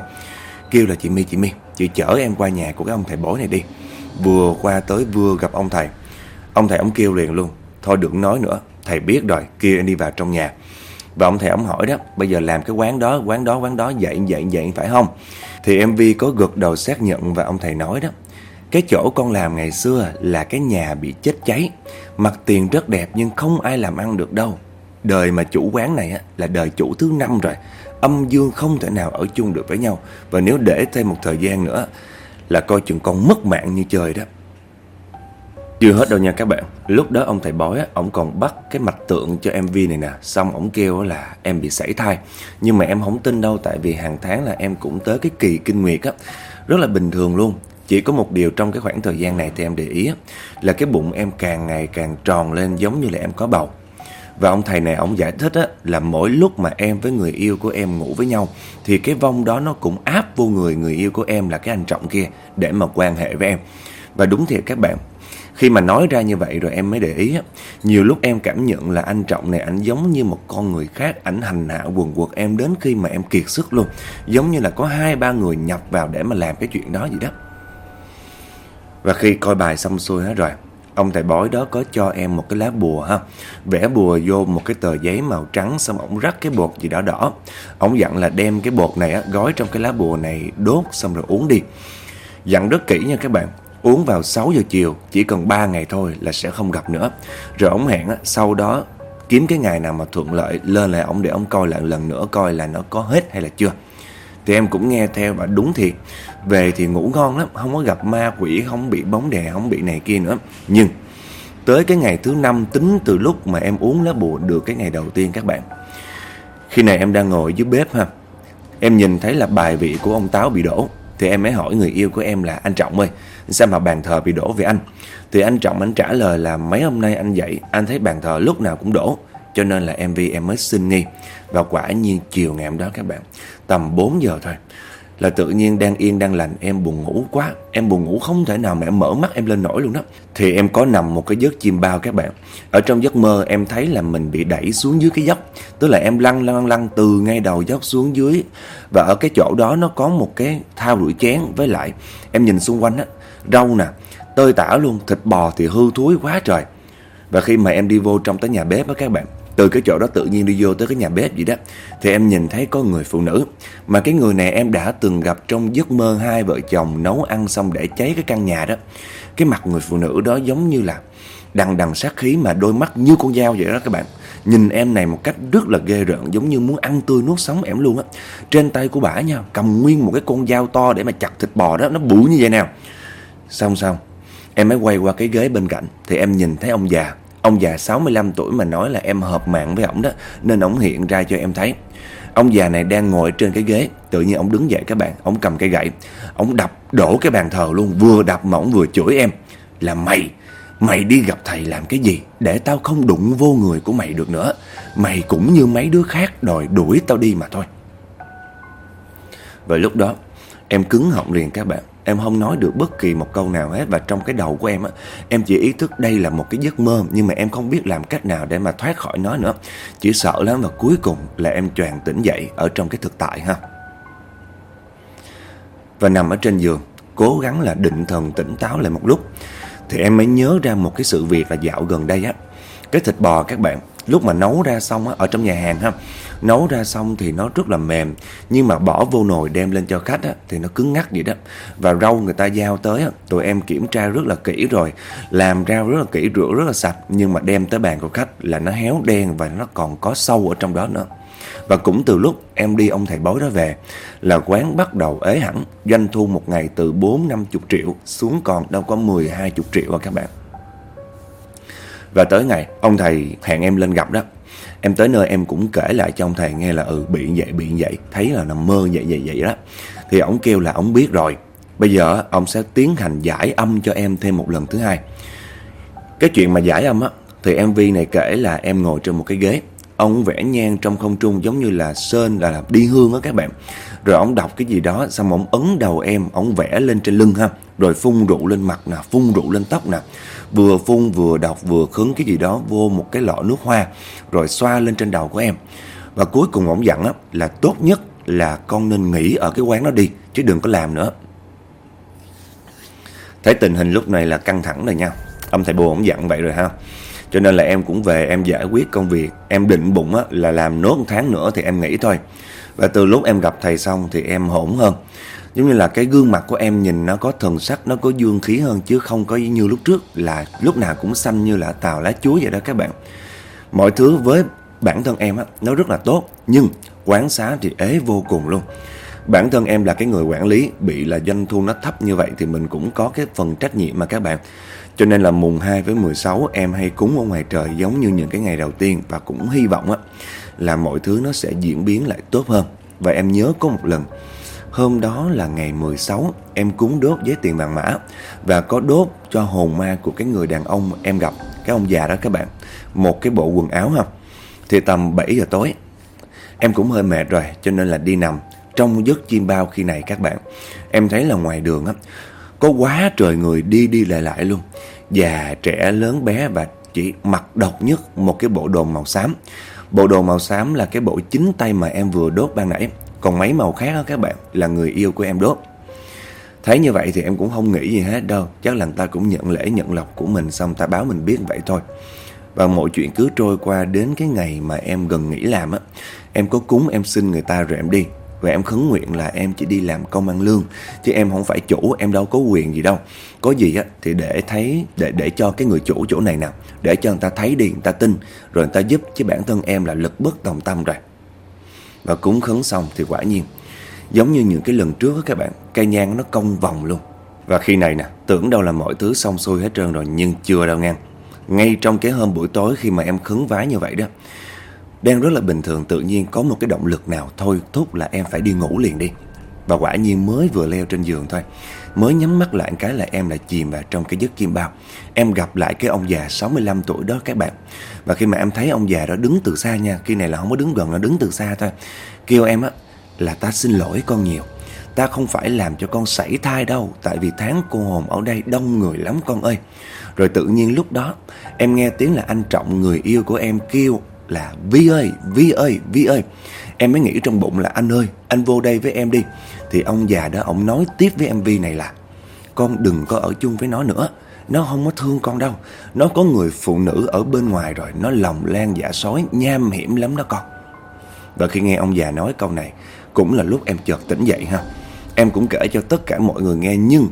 Kêu là chị My chị My Chị chở em qua nhà của cái ông thầy bói này đi. Vừa qua tới vừa gặp ông thầy. Ông thầy ông kêu liền luôn Thôi đừng nói nữa Thầy biết rồi Kêu em đi vào trong nhà. Và ông thầy ông hỏi đó Bây giờ làm cái quán đó Quán đó quán đó Dạy dạy dạy phải không? Thì em Vi có gật đầu xác nhận Và ông thầy nói đó Cái chỗ con làm ngày xưa Là cái nhà bị chết cháy Mặt tiền rất đẹp Nhưng không ai làm ăn được đâu. Đời mà chủ quán này á, là đời chủ thứ năm rồi âm dương không thể nào ở chung được với nhau. Và nếu để thêm một thời gian nữa Là coi chừng con mất mạng như trời đó. Chưa hết đâu nha các bạn. Lúc đó ông thầy bói Ông còn bắt cái mạch tượng cho MV này nè. Xong ông kêu là em bị sảy thai. Nhưng mà em không tin đâu, Tại vì hàng tháng là em cũng tới cái kỳ kinh nguyệt á. Rất là bình thường luôn. Chỉ có một điều trong cái khoảng thời gian này thì em để ý Là cái bụng em càng ngày càng tròn lên giống như là em có bầu và ông thầy này ông giải thích á, là mỗi lúc mà em với người yêu của em ngủ với nhau thì cái vong đó nó cũng áp vô người người yêu của em là cái anh Trọng kia để mà quan hệ với em. Và đúng thiệt các bạn, khi mà nói ra như vậy rồi em mới để ý á, nhiều lúc em cảm nhận là anh Trọng này ảnh giống như một con người khác, ảnh hành hạ quần quật em đến khi mà em kiệt sức luôn. Giống như là có hai ba người nhập vào để mà làm cái chuyện đó vậy đó. Và khi coi bài xong xuôi hết rồi Ông thầy bói đó có cho em một cái lá bùa ha. Vẽ bùa vô một cái tờ giấy màu trắng Xong ông rắc cái bột gì đó đỏ. Ông dặn là đem cái bột này á, gói trong cái lá bùa này đốt xong rồi uống đi. Dặn rất kỹ nha các bạn Uống vào 6 giờ chiều Chỉ cần 3 ngày thôi là sẽ không gặp nữa. Rồi ông hẹn á, sau đó kiếm cái ngày nào mà thuận lợi Lên lại ông để ông coi lại lần nữa Coi là nó có hết hay là chưa. Thì em cũng nghe theo và đúng thiệt. Về thì ngủ ngon lắm, Không có gặp ma quỷ, Không bị bóng đè, Không bị này kia nữa. Nhưng, Tới cái ngày thứ năm, tính từ lúc mà em uống lá bùa được cái ngày đầu tiên các bạn. Khi này em đang ngồi dưới bếp ha. Em nhìn thấy là bài vị của ông Táo bị đổ. Thì em mới hỏi người yêu của em là, anh Trọng ơi, Sao mà bàn thờ bị đổ vậy anh? Thì anh Trọng anh trả lời là, mấy hôm nay anh dậy, Anh thấy bàn thờ lúc nào cũng đổ. Cho nên là em vi em mới xin nghi. Và quả nhiên chiều ngày hôm đó các bạn, Tầm 4 giờ thôi là tự nhiên đang yên, đang lành. Em buồn ngủ quá. Em buồn ngủ không thể nào mà em mở mắt em lên nổi luôn đó. Thì em có nằm một cái giấc chim bao các bạn. Ở trong giấc mơ em thấy là mình bị đẩy xuống dưới cái dốc. Tức là em lăn lăn lăn từ ngay đầu dốc xuống dưới. Và ở cái chỗ đó nó có một cái thao rửa chén với lại em nhìn xung quanh á, rau nè, tơi tả luôn, thịt bò thì hư thối quá trời. Và khi mà em đi vô trong tới nhà bếp á các bạn từ cái chỗ đó tự nhiên đi vô tới cái nhà bếp gì đó, Thì em nhìn thấy có người phụ nữ. Mà cái người này em đã từng gặp trong giấc mơ hai vợ chồng nấu ăn xong để cháy cái căn nhà đó. Cái mặt người phụ nữ đó giống như là đằng đằng sát khí mà đôi mắt như con dao vậy đó các bạn. Nhìn em này một cách rất là ghê rợn, Giống như muốn ăn tươi nuốt sống em luôn á. Trên tay của bả nha, Cầm nguyên một cái con dao to để mà chặt thịt bò đó, Nó bự như vậy nào Xong xong, Em mới quay qua cái ghế bên cạnh, Thì em nhìn thấy ông già. Ông già 65 tuổi mà nói là em hợp mạng với ổng đó, Nên ổng hiện ra cho em thấy. Ông già này đang ngồi trên cái ghế, Tự nhiên ông đứng dậy các bạn Ông cầm cây gậy Ông đập đổ cái bàn thờ luôn, Vừa đập mà ông vừa chửi em, Là mày Mày đi gặp thầy làm cái gì Để tao không đụng vô người của mày được nữa. Mày cũng như mấy đứa khác Đòi đuổi tao đi mà thôi. Và lúc đó, Em cứng họng liền các bạn. Em không nói được bất kỳ một câu nào hết Và trong cái đầu của em á Em chỉ ý thức đây là một cái giấc mơ Nhưng mà em không biết làm cách nào để mà thoát khỏi nó nữa. Chỉ sợ lắm và cuối cùng là em choàng tỉnh dậy Ở trong cái thực tại ha. Và nằm ở trên giường Cố gắng là định thần tỉnh táo lại một lúc Thì em mới nhớ ra một cái sự việc là dạo gần đây á. Cái thịt bò các bạn Lúc mà nấu ra xong á, ở trong nhà hàng ha Nấu ra xong thì nó rất là mềm Nhưng mà bỏ vô nồi đem lên cho khách á, Thì nó cứng ngắc vậy đó. Và rau người ta giao tới á, Tụi em kiểm tra rất là kỹ rồi Làm rau rất là kỹ, rửa rất là sạch Nhưng mà đem tới bàn của khách là nó héo đen Và nó còn có sâu ở trong đó nữa. Và cũng từ lúc em đi ông thầy bói đó về Là quán bắt đầu ế hẳn Doanh thu một ngày từ 4-50 triệu Xuống còn đâu có 10-20 triệu à các bạn. Và tới ngày ông thầy hẹn em lên gặp đó Em tới nơi em cũng kể lại cho ông thầy nghe là ừ bị vậy bị vậy Thấy là nằm mơ vậy vậy vậy đó. Thì ông kêu là ông biết rồi. Bây giờ ông sẽ tiến hành giải âm cho em thêm một lần thứ hai. Cái chuyện mà giải âm á Thì MV này kể là em ngồi trên một cái ghế. Ông vẽ nhang trong không trung giống như là sơn là, là đi hương á các bạn. Rồi ông đọc cái gì đó Xong ông ấn đầu em Ông vẽ lên trên lưng ha. Rồi phun rượu lên mặt nè Phun rượu lên tóc nè. Vừa phun vừa đọc vừa khấn cái gì đó Vô một cái lọ nước hoa Rồi xoa lên trên đầu của em. Và cuối cùng ông dặn á, là tốt nhất là con nên nghỉ ở cái quán đó đi Chứ đừng có làm nữa. Thấy tình hình lúc này là căng thẳng rồi nha. Ông thầy bồ ổng dặn vậy rồi ha. Cho nên là em cũng về em giải quyết công việc. Em định bụng á, là làm nốt một tháng nữa thì em nghỉ thôi. Và từ lúc em gặp thầy xong thì em hổn hơn. Giống như là cái gương mặt của em nhìn nó có thần sắc, nó có dương khí hơn Chứ không có như lúc trước là lúc nào cũng xanh như là tàu lá chuối vậy đó các bạn. Mọi thứ với bản thân em á, nó rất là tốt Nhưng quán xá thì ế vô cùng luôn. Bản thân em là cái người quản lý Bị là doanh thu nó thấp như vậy Thì mình cũng có cái phần trách nhiệm mà các bạn. Cho nên là mùng 2 với 16 em hay cúng ở ngoài trời giống như những cái ngày đầu tiên và cũng hy vọng á là mọi thứ nó sẽ diễn biến lại tốt hơn. Và em nhớ có một lần Hôm đó là ngày 16 Em cúng đốt với tiền vàng mã Và có đốt cho hồn ma của cái người đàn ông em gặp Cái ông già đó các bạn Một cái bộ quần áo ha. Thì tầm 7 giờ tối Em cũng hơi mệt rồi cho nên là đi nằm Trong giấc chim bao khi này các bạn. Em thấy là ngoài đường á có quá trời người đi đi lại lại luôn. Già, trẻ, lớn bé và chỉ mặc độc nhất một cái bộ đồ màu xám. Bộ đồ màu xám là cái bộ chính tay mà em vừa đốt ban nãy. Còn mấy màu khác đó các bạn, là người yêu của em đốt. Thấy như vậy thì em cũng không nghĩ gì hết đâu. Chắc là người ta cũng nhận lễ, nhận lọc của mình, Xong ta báo mình biết vậy thôi. Và mọi chuyện cứ trôi qua đến cái ngày mà em gần nghỉ làm á. Em có cúng, em xin người ta rồi em đi. Và em khấn nguyện là em chỉ đi làm công ăn lương. Chứ em không phải chủ, Em đâu có quyền gì đâu. Có gì á thì để thấy, Để để cho cái người chủ, chỗ này nào Để cho người ta thấy đi, người ta tin. Rồi người ta giúp, chứ bản thân em là lực bất tòng tâm rồi. Và cúng khấn xong thì quả nhiên, Giống như những cái lần trước đó các bạn, Cây nhang nó cong vòng luôn. Và khi này nè, Tưởng đâu là mọi thứ xong xuôi hết trơn rồi, Nhưng chưa đâu ngang. Ngay trong cái hôm buổi tối khi mà em khấn vái như vậy đó, đang rất là bình thường, tự nhiên có một cái động lực nào thôi thúc là em phải đi ngủ liền đi. Và quả nhiên mới vừa leo trên giường thôi. Mới nhắm mắt lại cái là em lại chìm vào trong cái giấc chim bao. Em gặp lại cái ông già 65 tuổi đó các bạn. Và khi mà em thấy ông già đó đứng từ xa nha Khi này là không có đứng gần, nó đứng từ xa thôi Kêu em á là ta xin lỗi con nhiều. Ta không phải làm cho con sảy thai đâu Tại vì tháng cô hồn ở đây đông người lắm con ơi. Rồi tự nhiên lúc đó Em nghe tiếng là anh Trọng người yêu của em kêu là Vi ơi, Vi ơi, Vi ơi. Em mới nghĩ trong bụng là anh ơi, anh vô đây với em đi. Thì ông già đó, ông nói tiếp với em Vi này là Con đừng có ở chung với nó nữa. Nó không có thương con đâu. Nó có người phụ nữ ở bên ngoài rồi Nó lòng lan dạ sói, nham hiểm lắm đó con. Và khi nghe ông già nói câu này Cũng là lúc em chợt tỉnh dậy ha. Em cũng kể cho tất cả mọi người nghe Nhưng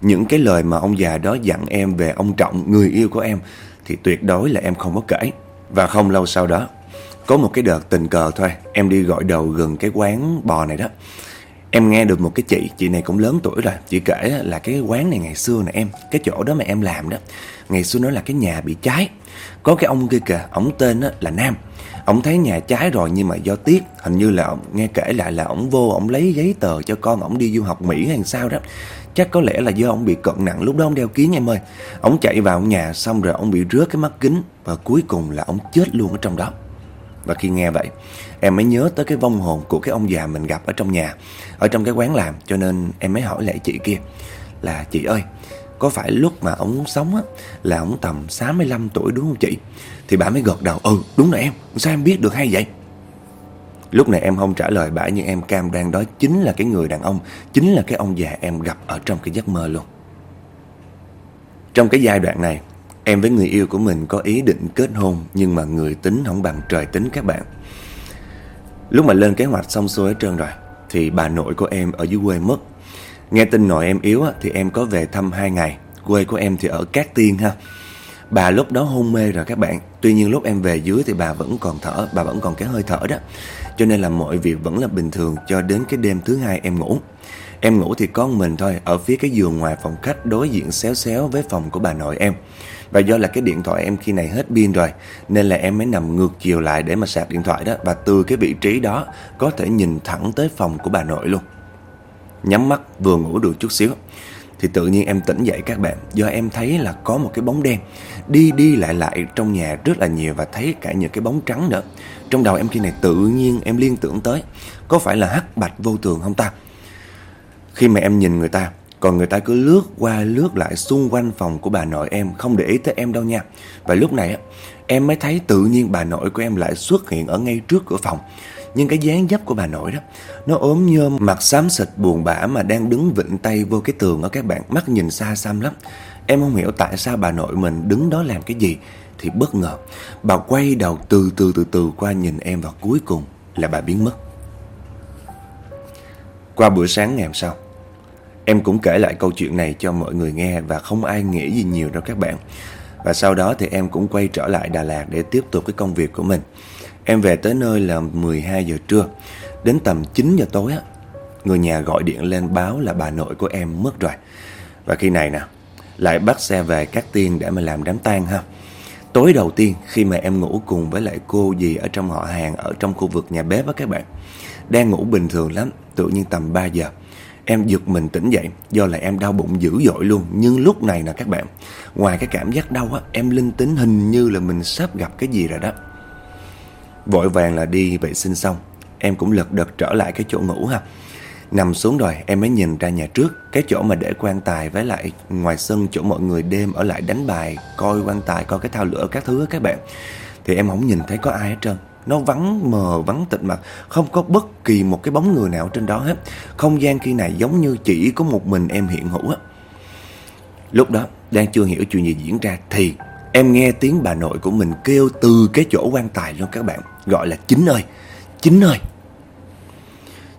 những cái lời mà ông già đó dặn em về ông Trọng, người yêu của em Thì tuyệt đối là em không có kể. Và không lâu sau đó Có một cái đợt tình cờ thôi Em đi gọi đầu gần cái quán bò này đó. Em nghe được một cái chị, chị này cũng lớn tuổi rồi. Chị kể là cái quán này ngày xưa nè em Cái chỗ đó mà em làm đó Ngày xưa nó là cái nhà bị cháy. Có cái ông kia kìa, ổng tên là Nam. Ông thấy nhà cháy rồi nhưng mà do tiếc Hình như là ông, nghe kể lại là ông vô Ông lấy giấy tờ cho con ông đi du học Mỹ hay sao đó. Chắc có lẽ là do ông bị cận nặng Lúc đó ông đeo kiến em ơi. Ông chạy vào nhà xong rồi ông bị rớt cái mắt kính Và cuối cùng là ông chết luôn ở trong đó. Và khi nghe vậy Em mới nhớ tới cái vong hồn của cái ông già mình gặp ở trong nhà. Ở trong cái quán làm, Cho nên em mới hỏi lại chị kia Là, chị ơi, Có phải lúc mà ông sống á, Là ông tầm 65 tuổi đúng không chị? Thì bà mới gật đầu Ừ đúng rồi em, Sao em biết được hay vậy? Lúc này em không trả lời bà, Nhưng em cam đoan đó chính là cái người đàn ông, Chính là cái ông già em gặp ở trong cái giấc mơ luôn. Trong cái giai đoạn này, Em với người yêu của mình có ý định kết hôn, Nhưng mà người tính không bằng trời tính các bạn. Lúc mà lên kế hoạch xong xuôi hết trơn rồi thì bà nội của em ở dưới quê mất. Nghe tin nội em yếu thì em có về thăm hai ngày. Quê của em thì ở Cát Tiên ha. Bà lúc đó hôn mê rồi các bạn. Tuy nhiên lúc em về dưới thì bà vẫn còn thở, Bà vẫn còn cái hơi thở đó. Cho nên là mọi việc vẫn là bình thường Cho đến cái đêm thứ hai em ngủ. Em ngủ thì con mình thôi, Ở phía cái giường ngoài phòng khách đối diện xéo xéo với phòng của bà nội em. Và do là cái điện thoại em khi này hết pin rồi, Nên là em mới nằm ngược chiều lại để mà sạc điện thoại đó. Và từ cái vị trí đó, Có thể nhìn thẳng tới phòng của bà nội luôn. Nhắm mắt, vừa ngủ được chút xíu. Thì tự nhiên em tỉnh dậy các bạn, Do em thấy là có một cái bóng đen Đi đi lại lại trong nhà rất là nhiều Và thấy cả những cái bóng trắng nữa. Trong đầu em khi này tự nhiên em liên tưởng tới, Có phải là hắc bạch vô thường không ta? Khi mà em nhìn người ta còn người ta cứ lướt qua, lướt lại xung quanh phòng của bà nội em, Không để ý tới em đâu nha. Và lúc này em mới thấy tự nhiên bà nội của em lại xuất hiện ở ngay trước cửa phòng. Nhưng cái dáng dấp của bà nội đó, Nó ốm nhôm mặt xám xịt, buồn bã Mà đang đứng vịnh tay vô cái tường ở các bạn Mắt nhìn xa xăm lắm. Em không hiểu tại sao bà nội mình đứng đó làm cái gì, Thì bất ngờ, Bà quay đầu từ từ từ từ qua nhìn em Và cuối cùng là bà biến mất. Qua buổi sáng ngày hôm sau Em cũng kể lại câu chuyện này cho mọi người nghe Và không ai nghĩ gì nhiều đâu các bạn. Và sau đó thì em cũng quay trở lại Đà Lạt Để tiếp tục cái công việc của mình. Em về tới nơi là 12 giờ trưa. Đến tầm 9 giờ tối á, Người nhà gọi điện lên báo là bà nội của em mất rồi. Và khi này nè, Lại bắt xe về các Tiên để mà làm đám tang ha. Tối đầu tiên, khi mà em ngủ cùng với lại cô dì ở trong họ hàng Ở trong khu vực nhà bếp á các bạn, Đang ngủ bình thường lắm, Tự nhiên tầm 3 giờ. Em giật mình tỉnh dậy Do là em đau bụng dữ dội luôn. Nhưng lúc này nè các bạn Ngoài cái cảm giác đau á Em linh tính hình như là mình sắp gặp cái gì rồi đó. Vội vàng là đi vệ sinh xong Em cũng lật đật trở lại cái chỗ ngủ ha. Nằm xuống rồi em mới nhìn ra nhà trước Cái chỗ mà để quan tài với lại ngoài sân chỗ mọi người đêm ở lại đánh bài Coi quan tài, coi cái thao lửa các thứ các bạn. Thì em không nhìn thấy có ai hết trơn. Nó vắng mờ, vắng tịch mặt Không có bất kỳ một cái bóng người nào trên đó hết. Không gian khi này giống như chỉ có một mình em hiện hữu á. Lúc đó đang chưa hiểu chuyện gì diễn ra Thì Em nghe tiếng bà nội của mình kêu từ cái chỗ quan tài luôn các bạn. Gọi là Chính ơi Chính ơi.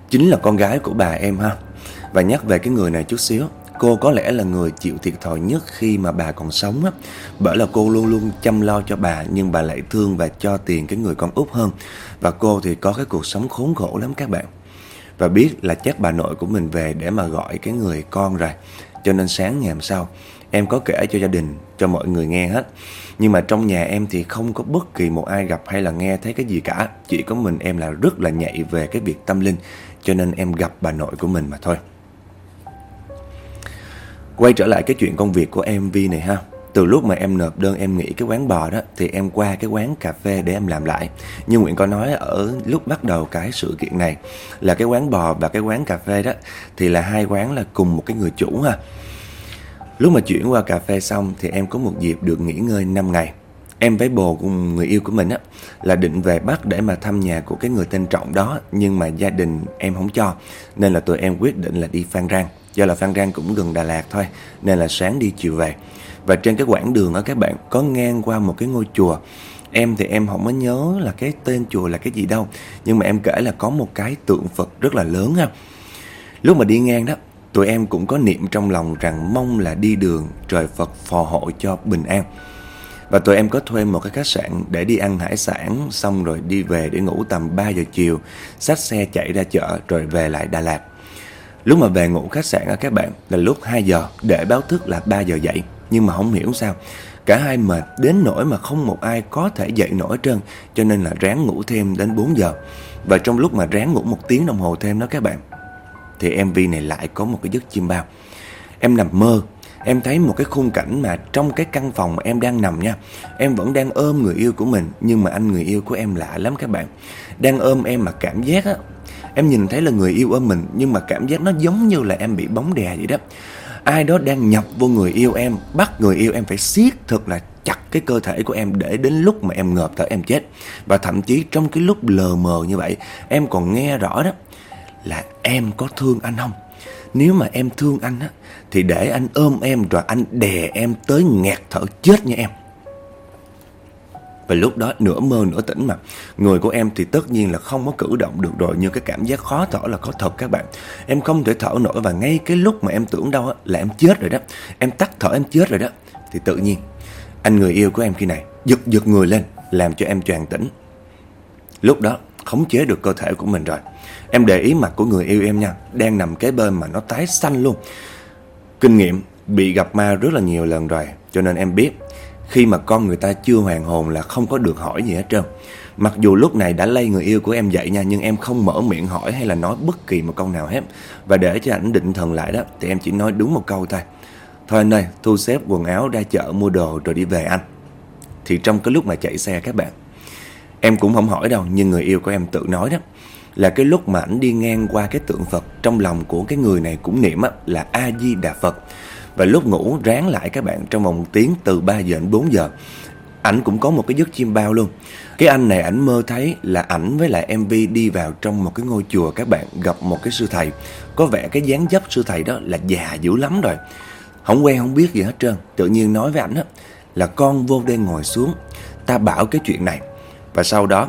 Chính là con gái của bà em ha. Và nhắc về cái người này chút xíu. Cô có lẽ là người chịu thiệt thòi nhất khi mà bà còn sống á. Bởi là cô luôn luôn chăm lo cho bà Nhưng bà lại thương và cho tiền cái người con út hơn. Và cô thì có cái cuộc sống khốn khổ lắm các bạn. Và biết là chắc bà nội của mình về để mà gọi cái người con rồi. Cho nên sáng ngày hôm sau Em có kể cho gia đình, cho mọi người nghe hết. Nhưng mà trong nhà em thì không có bất kỳ một ai gặp hay là nghe thấy cái gì cả. Chỉ có mình em là rất là nhạy về cái việc tâm linh. Cho nên em gặp bà nội của mình mà thôi. Quay trở lại cái chuyện công việc của MV này ha. Từ lúc mà em nộp đơn em nghỉ cái quán bò đó, Thì em qua cái quán cà phê để em làm lại. Như Nguyễn có nói, ở lúc bắt đầu cái sự kiện này, Là cái quán bò và cái quán cà phê đó, Thì là hai quán là cùng một cái người chủ ha. Lúc mà chuyển qua cà phê xong, Thì em có một dịp được nghỉ ngơi 5 ngày. Em với bồ cùng người yêu của mình á, Là định về Bắc để mà thăm nhà của cái người tên Trọng đó, Nhưng mà gia đình em không cho, Nên là tụi em quyết định là đi Phan Rang. Do là Phan Rang cũng gần Đà Lạt thôi, Nên là sáng đi chiều về. Và trên cái quãng đường đó các bạn có ngang qua một cái ngôi chùa. Em thì em không có nhớ là cái tên chùa là cái gì đâu, Nhưng mà em kể là có một cái tượng Phật rất là lớn ha. Lúc mà đi ngang đó, Tụi em cũng có niệm trong lòng rằng mong là đi đường trời Phật phò hộ cho bình an. Và tụi em có thuê một cái khách sạn để đi ăn hải sản, Xong rồi đi về để ngủ tầm 3 giờ chiều, Xách xe chạy ra chợ rồi về lại Đà Lạt. Lúc mà về ngủ khách sạn á, các bạn, là lúc 2 giờ, để báo thức là 3 giờ dậy. Nhưng mà không hiểu sao, Cả hai mệt đến nỗi mà không một ai có thể dậy nổi trơn, Cho nên là ráng ngủ thêm đến 4 giờ. Và trong lúc mà ráng ngủ một tiếng đồng hồ thêm đó các bạn, Thì MV này lại có một cái giấc chim bao. Em nằm mơ, Em thấy một cái khung cảnh mà trong cái căn phòng mà em đang nằm nha, Em vẫn đang ôm người yêu của mình, Nhưng mà anh người yêu của em lạ lắm các bạn. Đang ôm em mà cảm giác á Em nhìn thấy là người yêu ôm mình, Nhưng mà cảm giác nó giống như là em bị bóng đè vậy đó. Ai đó đang nhập vô người yêu em, bắt người yêu em phải siết thật là chặt cái cơ thể của em để đến lúc mà em ngợp thở em chết. Và thậm chí trong cái lúc lờ mờ như vậy, em còn nghe rõ đó là em có thương anh không? Nếu mà em thương anh á, thì để anh ôm em rồi anh đè em tới nghẹt thở chết nha em và lúc đó nửa mơ nửa tỉnh mà. Người của em thì tất nhiên là không có cử động được rồi, Nhưng cái cảm giác khó thở là có thật các bạn. Em không thể thở nổi và ngay cái lúc mà em tưởng đâu là em chết rồi đó. Em tắt thở em chết rồi đó. Thì tự nhiên, anh người yêu của em khi này Giật giật người lên, Làm cho em choàng tỉnh. Lúc đó, khống chế được cơ thể của mình rồi. Em để ý mặt của người yêu em nha, Đang nằm kế bên mà nó tái xanh luôn. Kinh nghiệm bị gặp ma rất là nhiều lần rồi, Cho nên em biết khi mà con người ta chưa hoàn hồn là không có được hỏi gì hết trơn. Mặc dù lúc này đã lay người yêu của em dậy nha Nhưng em không mở miệng hỏi hay là nói bất kỳ một câu nào hết. Và để cho ảnh định thần lại đó Thì em chỉ nói đúng một câu thôi. Thôi anh ơi thu xếp quần áo ra chợ mua đồ rồi đi về anh. Thì trong cái lúc mà chạy xe các bạn Em cũng không hỏi đâu Nhưng người yêu của em tự nói đó Là cái lúc mà ảnh đi ngang qua cái tượng Phật Trong lòng của cái người này cũng niệm á, là A-di-đà Phật và lúc ngủ, ráng lại các bạn, trong vòng tiếng từ 3 giờ đến 4 giờ. Ảnh cũng có một cái giấc chim bao luôn. Cái anh này, ảnh mơ thấy là ảnh với lại MV đi vào trong một cái ngôi chùa các bạn, gặp một cái sư thầy. Có vẻ cái dáng dấp sư thầy đó là già dữ lắm rồi. Không quen, không biết gì hết trơn. Tự nhiên nói với ảnh á, là con vô đây ngồi xuống, Ta bảo cái chuyện này. Và sau đó,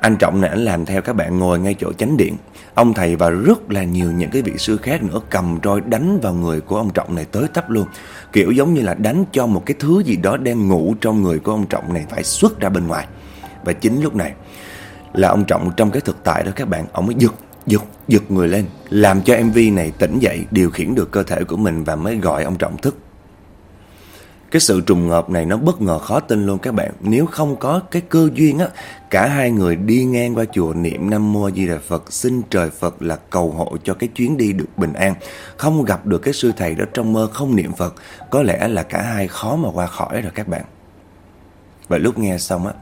anh Trọng này ảnh làm theo các bạn ngồi ngay chỗ chánh điện. Ông thầy và rất là nhiều những cái vị sư khác nữa cầm roi đánh vào người của ông Trọng này tới tấp luôn. Kiểu giống như là đánh cho một cái thứ gì đó đang ngủ trong người của ông Trọng này phải xuất ra bên ngoài. Và chính lúc này là ông Trọng trong cái thực tại đó các bạn, ông mới giật, giật, giật người lên. Làm cho MV này tỉnh dậy, điều khiển được cơ thể của mình và mới gọi ông Trọng thức. Cái sự trùng hợp này nó bất ngờ khó tin luôn các bạn. Nếu không có cái cơ duyên á, Cả hai người đi ngang qua chùa niệm Nam Mô Di Đà Phật, Xin trời Phật là cầu hộ cho cái chuyến đi được bình an. Không gặp được cái sư thầy đó trong mơ, không niệm Phật, Có lẽ là cả hai khó mà qua khỏi rồi các bạn. Và lúc nghe xong á,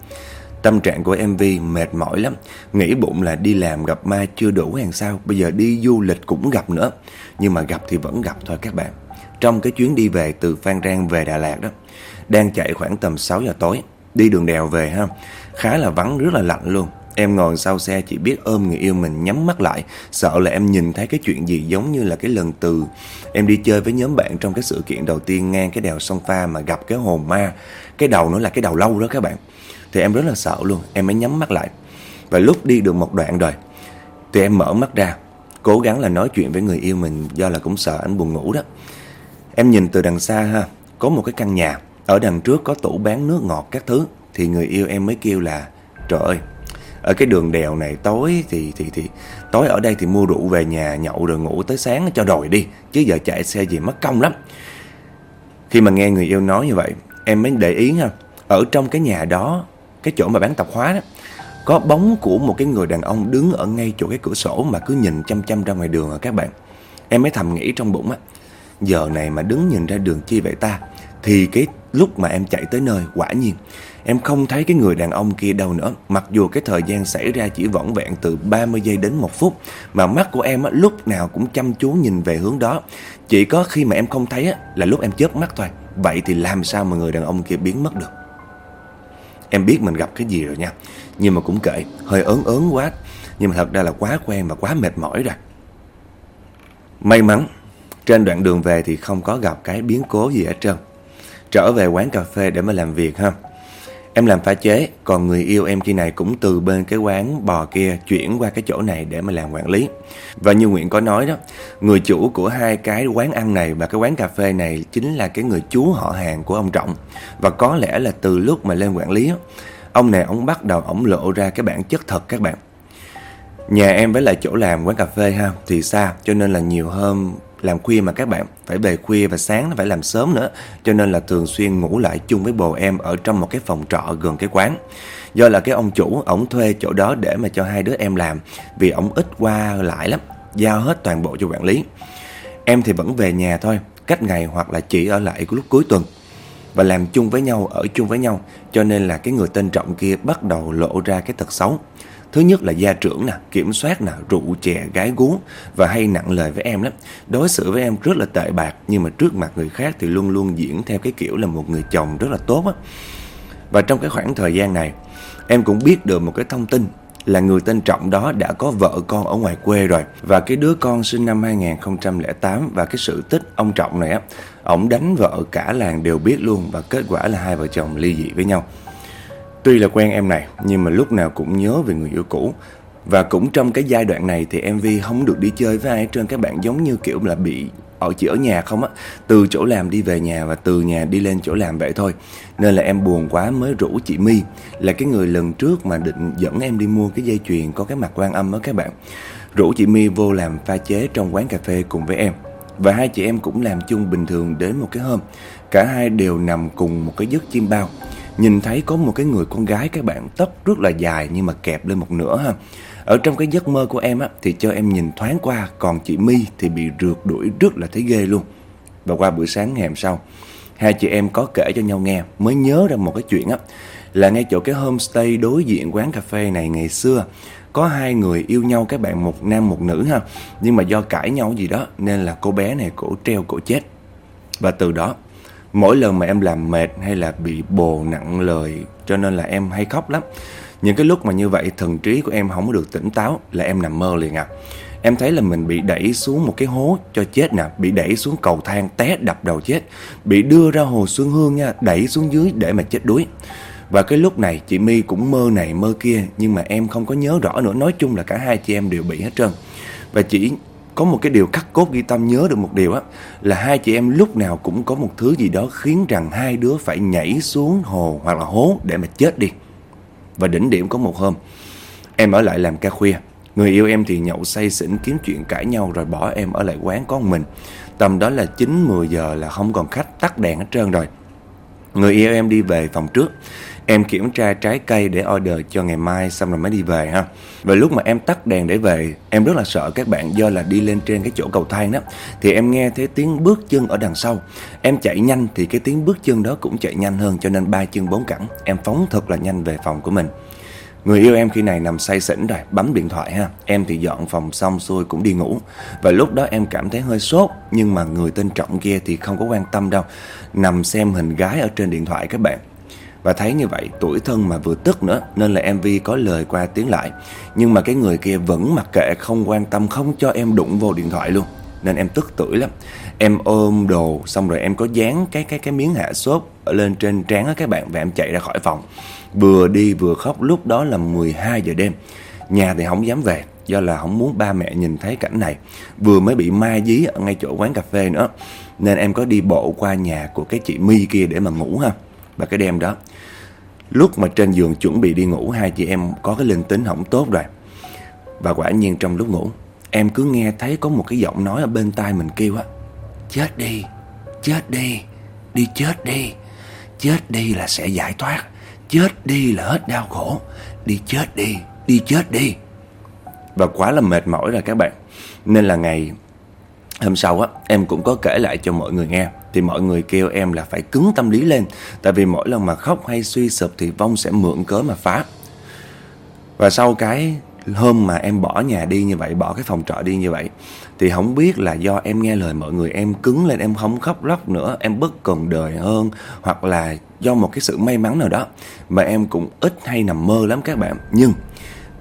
Tâm trạng của MV mệt mỏi lắm. Nghĩ bụng là đi làm gặp ma chưa đủ hàng sao, Bây giờ đi du lịch cũng gặp nữa. Nhưng mà gặp thì vẫn gặp thôi các bạn trong cái chuyến đi về từ Phan Rang về Đà Lạt đó, Đang chạy khoảng tầm 6 giờ tối, Đi đường đèo về ha, Khá là vắng, rất là lạnh luôn. Em ngồi sau xe chỉ biết ôm người yêu mình nhắm mắt lại, Sợ là em nhìn thấy cái chuyện gì giống như là cái lần từ Em đi chơi với nhóm bạn trong cái sự kiện đầu tiên ngang cái đèo sông Pha mà gặp cái hồn ma. Cái đầu nó là cái đầu lâu đó các bạn. Thì em rất là sợ luôn, Em mới nhắm mắt lại. Và lúc đi được một đoạn rồi, Thì em mở mắt ra, Cố gắng là nói chuyện với người yêu mình, Do là cũng sợ anh buồn ngủ đó. Em nhìn từ đằng xa ha, có một cái căn nhà, ở đằng trước có tủ bán nước ngọt các thứ, thì người yêu em mới kêu là trời ơi, ở cái đường đèo này tối thì thì thì tối ở đây thì mua rượu về nhà nhậu rồi ngủ tới sáng cho rồi đi, chứ giờ chạy xe gì mất công lắm. Khi mà nghe người yêu nói như vậy, em mới để ý ha, ở trong cái nhà đó, cái chỗ mà bán tạp hóa đó, Có bóng của một cái người đàn ông đứng ở ngay chỗ cái cửa sổ mà cứ nhìn chăm chăm ra ngoài đường à các bạn. Em mới thầm nghĩ trong bụng á, giờ này mà đứng nhìn ra đường chi vậy ta? Thì cái lúc mà em chạy tới nơi quả nhiên Em không thấy cái người đàn ông kia đâu nữa. Mặc dù cái thời gian xảy ra chỉ vỏn vẹn từ 30 giây đến 1 phút Mà mắt của em á, lúc nào cũng chăm chú nhìn về hướng đó. Chỉ có khi mà em không thấy á, là lúc em chớp mắt thôi. Vậy thì làm sao mà người đàn ông kia biến mất được? Em biết mình gặp cái gì rồi nha. Nhưng mà cũng kệ Hơi ớn ớn quá. Nhưng mà thật ra là quá quen và quá mệt mỏi rồi. May mắn trên đoạn đường về thì không có gặp cái biến cố gì hết trơn Trở về quán cà phê để mà làm việc ha Em làm pha chế, còn người yêu em khi này cũng từ bên cái quán bò kia chuyển qua cái chỗ này để mà làm quản lý. Và như Nguyện có nói đó, người chủ của hai cái quán ăn này và cái quán cà phê này chính là cái người chú họ hàng của ông Trọng. Và có lẽ là từ lúc mà lên quản lý, ông này ông bắt đầu ông lộ ra cái bản chất thật các bạn. Nhà em với lại chỗ làm quán cà phê ha thì xa cho nên là nhiều hôm làm khuya mà các bạn phải về khuya và sáng phải làm sớm nữa. Cho nên là thường xuyên ngủ lại chung với bồ em ở trong một cái phòng trọ gần cái quán. Do là cái ông chủ, ổng thuê chỗ đó để mà cho hai đứa em làm, vì ổng ít qua lại lắm, giao hết toàn bộ cho quản lý. Em thì vẫn về nhà thôi, cách ngày hoặc là chỉ ở lại lúc cuối tuần. Và làm chung với nhau, ở chung với nhau, cho nên là cái người tên trọng kia bắt đầu lộ ra cái thật xấu. Thứ nhất là gia trưởng nè, kiểm soát nè, rượu chè, gái gú và hay nặng lời với em lắm. Đối xử với em rất là tệ bạc nhưng mà trước mặt người khác thì luôn luôn diễn theo cái kiểu là một người chồng rất là tốt á. Và trong cái khoảng thời gian này, em cũng biết được một cái thông tin là người tên Trọng đó đã có vợ con ở ngoài quê rồi và cái đứa con sinh năm 2008 và cái sự tích ông Trọng này á, ổng đánh vợ cả làng đều biết luôn và kết quả là hai vợ chồng ly dị với nhau. Tuy là quen em này, nhưng mà lúc nào cũng nhớ về người yêu cũ. Và cũng trong cái giai đoạn này thì MV không được đi chơi với ai hết trơn. Các bạn giống như kiểu là bị ở chỉ ở nhà không á. Từ chỗ làm đi về nhà và từ nhà đi lên chỗ làm vậy thôi. Nên là em buồn quá mới rủ chị My. Là cái người lần trước mà định dẫn em đi mua cái dây chuyền có cái mặt quan âm á các bạn. Rủ chị My vô làm pha chế trong quán cà phê cùng với em. Và hai chị em cũng làm chung bình thường đến một cái hôm. Cả hai đều nằm cùng một cái giấc chim bao. Nhìn thấy có một cái người con gái các bạn tóc rất là dài nhưng mà kẹp lên một nửa ha. Ở trong cái giấc mơ của em á thì cho em nhìn thoáng qua còn chị My thì bị rượt đuổi rất là thấy ghê luôn. Và qua buổi sáng ngày hôm sau, hai chị em có kể cho nhau nghe mới nhớ ra một cái chuyện á là ngay chỗ cái homestay đối diện quán cà phê này ngày xưa có hai người yêu nhau các bạn một nam một nữ ha nhưng mà do cãi nhau gì đó nên là cô bé này cổ treo cổ chết và từ đó Mỗi lần mà em làm mệt hay là bị bồ nặng lời cho nên là em hay khóc lắm. Những cái lúc mà như vậy thần trí của em không có được tỉnh táo là em nằm mơ liền à. Em thấy là mình bị đẩy xuống một cái hố cho chết nè, bị đẩy xuống cầu thang té đập đầu chết, bị đưa ra hồ Xuân Hương nha, đẩy xuống dưới để mà chết đuối. Và cái lúc này chị My cũng mơ này mơ kia nhưng mà em không có nhớ rõ nữa, nói chung là cả hai chị em đều bị hết trơn. Và chỉ có một cái điều khắc cốt ghi tâm nhớ được một điều á, là hai chị em lúc nào cũng có một thứ gì đó khiến rằng hai đứa phải nhảy xuống hồ hoặc là hố để mà chết đi. Và đỉnh điểm có một hôm, em ở lại làm ca khuya. Người yêu em thì nhậu say xỉn kiếm chuyện cãi nhau rồi bỏ em ở lại quán con mình. Tầm đó là 9-10 giờ là không còn khách tắt đèn hết trơn rồi. Người yêu em đi về phòng trước Em kiểm tra trái cây để order cho ngày mai, xong rồi mới đi về ha. Và lúc mà em tắt đèn để về, Em rất là sợ các bạn do là đi lên trên cái chỗ cầu thang đó. Thì em nghe thấy tiếng bước chân ở đằng sau. Em chạy nhanh thì cái tiếng bước chân đó cũng chạy nhanh hơn, Cho nên ba chân bốn cẳng, Em phóng thật là nhanh về phòng của mình. Người yêu em khi này nằm say xỉn rồi, Bấm điện thoại ha. Em thì dọn phòng xong xuôi cũng đi ngủ. Và lúc đó em cảm thấy hơi sốt, Nhưng mà người tên Trọng kia thì không có quan tâm đâu. Nằm xem hình gái ở trên điện thoại các bạn và thấy như vậy, tuổi thân mà vừa tức nữa, Nên là MV có lời qua tiếng lại. Nhưng mà cái người kia vẫn mặc kệ, Không quan tâm, không cho em đụng vô điện thoại luôn. Nên em tức tuổi lắm. Em ôm đồ, xong rồi em có dán cái cái cái miếng hạ xốp lên trên trán á các bạn, Và em chạy ra khỏi phòng. Vừa đi vừa khóc, lúc đó là 12 giờ đêm. Nhà thì không dám về, Do là không muốn ba mẹ nhìn thấy cảnh này. Vừa mới bị ma dí ở ngay chỗ quán cà phê nữa. Nên em có đi bộ qua nhà của cái chị My kia để mà ngủ ha. Và cái đêm đó Lúc mà trên giường chuẩn bị đi ngủ, Hai chị em có cái linh tính không tốt rồi. Và quả nhiên trong lúc ngủ, Em cứ nghe thấy có một cái giọng nói ở bên tai mình kêu á, Chết đi Chết đi Đi chết đi Chết đi là sẽ giải thoát, chết đi là hết đau khổ, Đi chết đi Đi chết đi. Và quá là mệt mỏi rồi các bạn. Nên là ngày hôm sau á, Em cũng có kể lại cho mọi người nghe. Thì mọi người kêu em là phải cứng tâm lý lên. Tại vì mỗi lần mà khóc hay suy sụp Thì vong sẽ mượn cớ mà phá. Và sau cái hôm mà em bỏ nhà đi như vậy, Bỏ cái phòng trọ đi như vậy, Thì không biết là do em nghe lời mọi người Em cứng lên, em không khóc lóc nữa, Em bất cần đời hơn, Hoặc là do một cái sự may mắn nào đó Mà em cũng ít hay nằm mơ lắm các bạn. Nhưng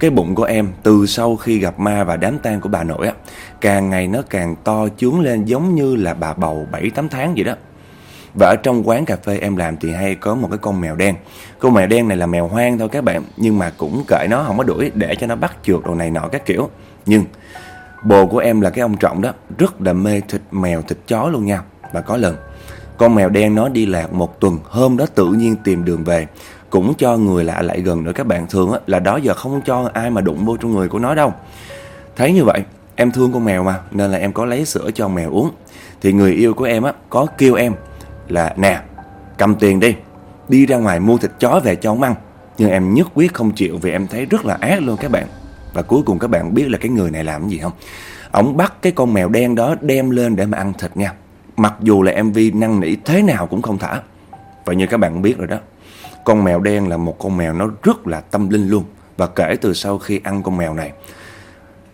cái bụng của em từ sau khi gặp ma và đám tang của bà nội á, Càng ngày nó càng to chướng lên giống như là bà bầu 7-8 tháng vậy đó. Và ở trong quán cà phê em làm thì hay có một cái con mèo đen. Con mèo đen này là mèo hoang thôi các bạn, Nhưng mà cũng kệ nó, không có đuổi, để cho nó bắt chuột đồ này nọ các kiểu. Nhưng bồ của em là cái ông Trọng đó, Rất là mê thịt mèo, thịt chó luôn nha. Và có lần, con mèo đen nó đi lạc một tuần, Hôm đó tự nhiên tìm đường về. Cũng cho người lạ lại gần nữa các bạn. Thường á, là đó giờ không cho ai mà đụng vô trong người của nó đâu. Thấy như vậy Em thương con mèo mà Nên là em có lấy sữa cho mèo uống. Thì người yêu của em á có kêu em là nè cầm tiền đi đi ra ngoài mua thịt chó về cho ông ăn. Nhưng em nhất quyết không chịu vì em thấy rất là ác luôn các bạn. Và cuối cùng các bạn biết là cái người này làm gì không? Ổng bắt cái con mèo đen đó đem lên để mà ăn thịt nha. Mặc dù là MV năn nỉ thế nào cũng không thả. Và như các bạn biết rồi đó con mèo đen là một con mèo nó rất là tâm linh luôn. Và kể từ sau khi ăn con mèo này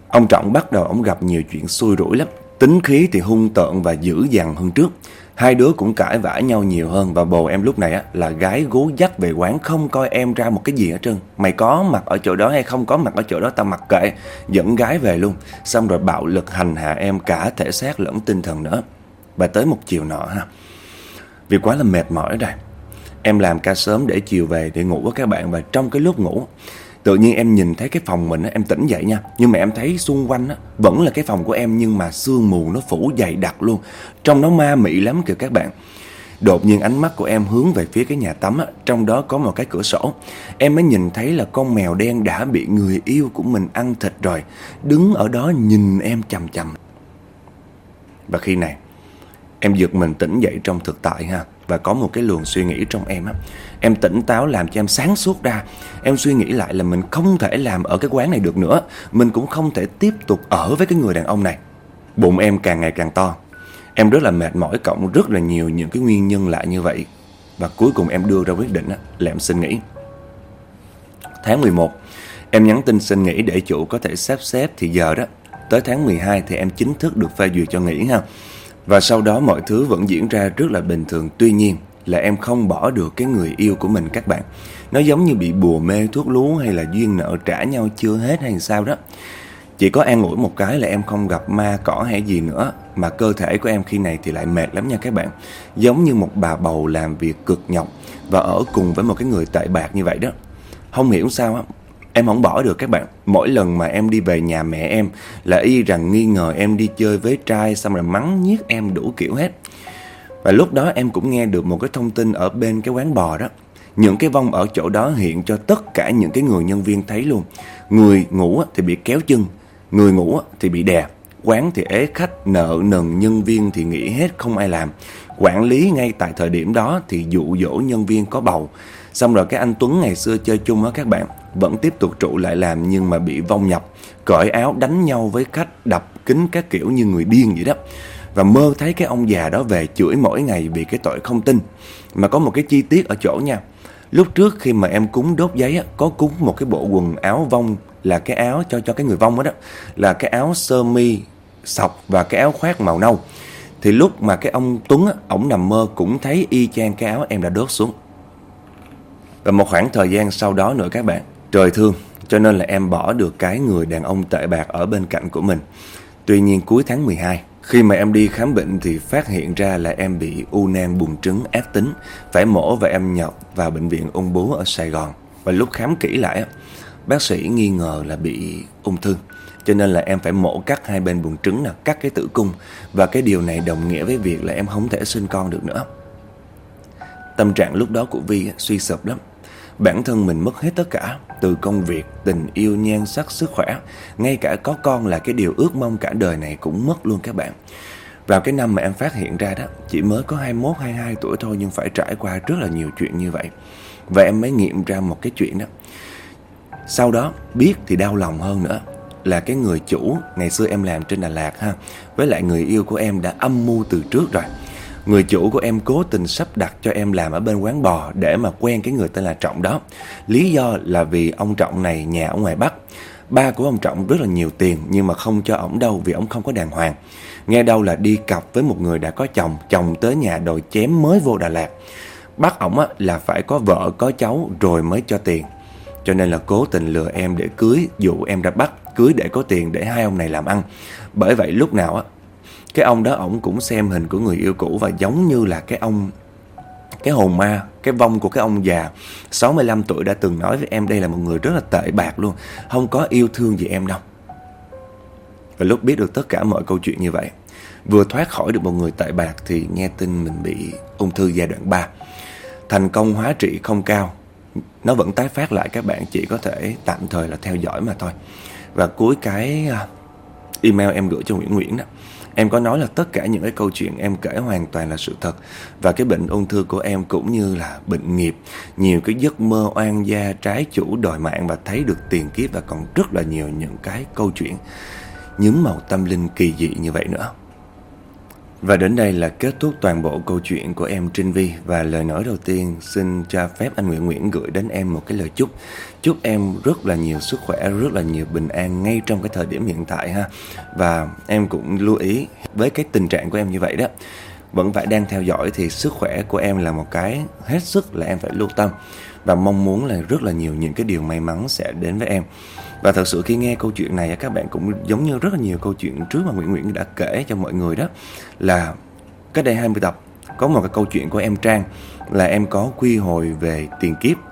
ông trọng bắt đầu ông gặp nhiều chuyện xui rủi lắm. Tính khí thì hung tợn và dữ dằn hơn trước. Hai đứa cũng cãi vã nhau nhiều hơn Và bồ em lúc này á, là gái gú dắt về quán Không coi em ra một cái gì hết trơn. Mày có mặt ở chỗ đó hay không có mặt ở chỗ đó Tao mặc kệ Dẫn gái về luôn. Xong rồi bạo lực hành hạ em cả thể xác lẫn tinh thần nữa. Và tới một chiều nọ ha Vì quá là mệt mỏi rồi. Em làm ca sớm để chiều về để ngủ với các bạn Và trong cái lúc ngủ Tự nhiên em nhìn thấy cái phòng mình em tỉnh dậy nha. Nhưng mà em thấy xung quanh vẫn là cái phòng của em Nhưng mà sương mù nó phủ dày đặc luôn. Trong nó ma mị lắm kìa các bạn. Đột nhiên ánh mắt của em hướng về phía cái nhà tắm á, Trong đó có một cái cửa sổ. Em mới nhìn thấy là con mèo đen đã bị người yêu của mình ăn thịt rồi Đứng ở đó nhìn em chầm chầm Và khi này Em giật mình tỉnh dậy trong thực tại ha. Và có một cái luồng suy nghĩ trong em á. Em tỉnh táo làm cho em sáng suốt ra. Em suy nghĩ lại là mình không thể làm ở cái quán này được nữa. Mình cũng không thể tiếp tục ở với cái người đàn ông này. Bụng em càng ngày càng to. Em rất là mệt mỏi cộng rất là nhiều những cái nguyên nhân lại như vậy. Và cuối cùng em đưa ra quyết định á, là em xin nghỉ. Tháng 11 Em nhắn tin xin nghỉ để chủ có thể sắp xếp thì giờ đó. Tới tháng 12 thì em chính thức được phê duyệt cho nghỉ ha. Và sau đó mọi thứ vẫn diễn ra rất là bình thường. Tuy nhiên là em không bỏ được cái người yêu của mình các bạn. Nó giống như bị bùa mê thuốc lú hay là duyên nợ trả nhau chưa hết hay sao đó. Chỉ có an ủi một cái là em không gặp ma, cỏ hay gì nữa. Mà cơ thể của em khi này thì lại mệt lắm nha các bạn. Giống như một bà bầu làm việc cực nhọc Và ở cùng với một cái người tệ bạc như vậy đó. Không hiểu sao á Em không bỏ được các bạn. Mỗi lần mà em đi về nhà mẹ em Là y rằng nghi ngờ em đi chơi với trai Xong rồi mắng nhiếc em đủ kiểu hết. Và lúc đó em cũng nghe được một cái thông tin ở bên cái quán bò đó. Những cái vong ở chỗ đó hiện cho tất cả những cái người nhân viên thấy luôn. Người ngủ thì bị kéo chân Người ngủ thì bị đè. Quán thì ế khách, nợ nần nhân viên thì nghỉ hết không ai làm. Quản lý ngay tại thời điểm đó thì dụ dỗ nhân viên có bầu. Xong rồi cái anh Tuấn ngày xưa chơi chung á các bạn. Vẫn tiếp tục trụ lại làm nhưng mà bị vong nhập Cởi áo đánh nhau với khách đập kính các kiểu như người điên vậy đó và mơ thấy cái ông già đó về chửi mỗi ngày vì cái tội không tin. Mà có một cái chi tiết ở chỗ nha. Lúc trước khi mà em cúng đốt giấy á, có cúng một cái bộ quần áo vong là cái áo cho cho cái người vong đó, đó là cái áo sơ mi sọc và cái áo khoác màu nâu. Thì lúc mà cái ông Tuấn á, ổng nằm mơ cũng thấy y chang cái áo em đã đốt xuống. Và một khoảng thời gian sau đó nữa các bạn, trời thương cho nên là em bỏ được cái người đàn ông tệ bạc ở bên cạnh của mình. Tuy nhiên cuối tháng 12 khi mà em đi khám bệnh thì phát hiện ra là em bị u nang buồng trứng ác tính, phải mổ và em nhập vào bệnh viện ung bướu ở Sài Gòn. Và lúc khám kỹ lại, bác sĩ nghi ngờ là bị ung thư. Cho nên là em phải mổ cắt hai bên buồng trứng, là cắt cái tử cung. Và cái điều này đồng nghĩa với việc là em không thể sinh con được nữa. Tâm trạng lúc đó của Vi suy sụp lắm. Bản thân mình mất hết tất cả Từ công việc, tình yêu, nhan sắc, sức khỏe. Ngay cả có con là cái điều ước mong cả đời này cũng mất luôn các bạn. Vào cái năm mà em phát hiện ra đó Chỉ mới có 21, 22 tuổi thôi Nhưng phải trải qua rất là nhiều chuyện như vậy. Và em mới nghiệm ra một cái chuyện đó. Sau đó biết thì đau lòng hơn nữa. Là cái người chủ ngày xưa em làm trên Đà Lạt ha Với lại người yêu của em đã âm mưu từ trước rồi. Người chủ của em cố tình sắp đặt cho em làm ở bên quán bò Để mà quen cái người tên là Trọng đó. Lý do là vì ông Trọng này nhà ở ngoài Bắc. Ba của ông Trọng rất là nhiều tiền Nhưng mà không cho ổng đâu vì ổng không có đàng hoàng. Nghe đâu là đi cặp với một người đã có chồng Chồng tới nhà đòi chém mới vô Đà Lạt. Bắt ổng là phải có vợ, có cháu rồi mới cho tiền. Cho nên là cố tình lừa em để cưới, Dụ em ra bắt cưới để có tiền để hai ông này làm ăn. Bởi vậy lúc nào á cái ông đó ổng cũng xem hình của người yêu cũ Và giống như là cái ông cái hồn ma, cái vong của cái ông già. 65 tuổi đã từng nói với em đây là một người rất là tệ bạc luôn. Không có yêu thương gì em đâu. Và lúc biết được tất cả mọi câu chuyện như vậy Vừa thoát khỏi được một người tệ bạc Thì nghe tin mình bị ung thư giai đoạn 3 Thành công hóa trị không cao. Nó vẫn tái phát lại các bạn Chỉ có thể tạm thời là theo dõi mà thôi. Và cuối cái à, email em gửi cho Nguyễn Nguyễn đó. Em có nói là tất cả những cái câu chuyện em kể hoàn toàn là sự thật. Và cái bệnh ung thư của em cũng như là bệnh nghiệp, Nhiều cái giấc mơ oan gia, trái chủ, đòi mạng và thấy được tiền kiếp Và còn rất là nhiều những cái câu chuyện nhúm màu tâm linh kỳ dị như vậy nữa. Và đến đây là kết thúc toàn bộ câu chuyện của em Trinh Vi. Và lời nói đầu tiên xin cho phép anh Nguyễn Nguyễn gửi đến em một cái lời chúc Chúc em rất là nhiều sức khỏe, rất là nhiều bình an ngay trong cái thời điểm hiện tại ha. Và em cũng lưu ý với cái tình trạng của em như vậy đó Vẫn phải đang theo dõi thì sức khỏe của em là một cái hết sức là em phải lưu tâm Và mong muốn là rất là nhiều những cái điều may mắn sẽ đến với em. Và thật sự khi nghe câu chuyện này các bạn cũng giống như rất là nhiều câu chuyện trước mà Nguyễn Nguyễn đã kể cho mọi người đó là cách đây 20 tập có một cái câu chuyện của em Trang là em có quy hồi về tiền kiếp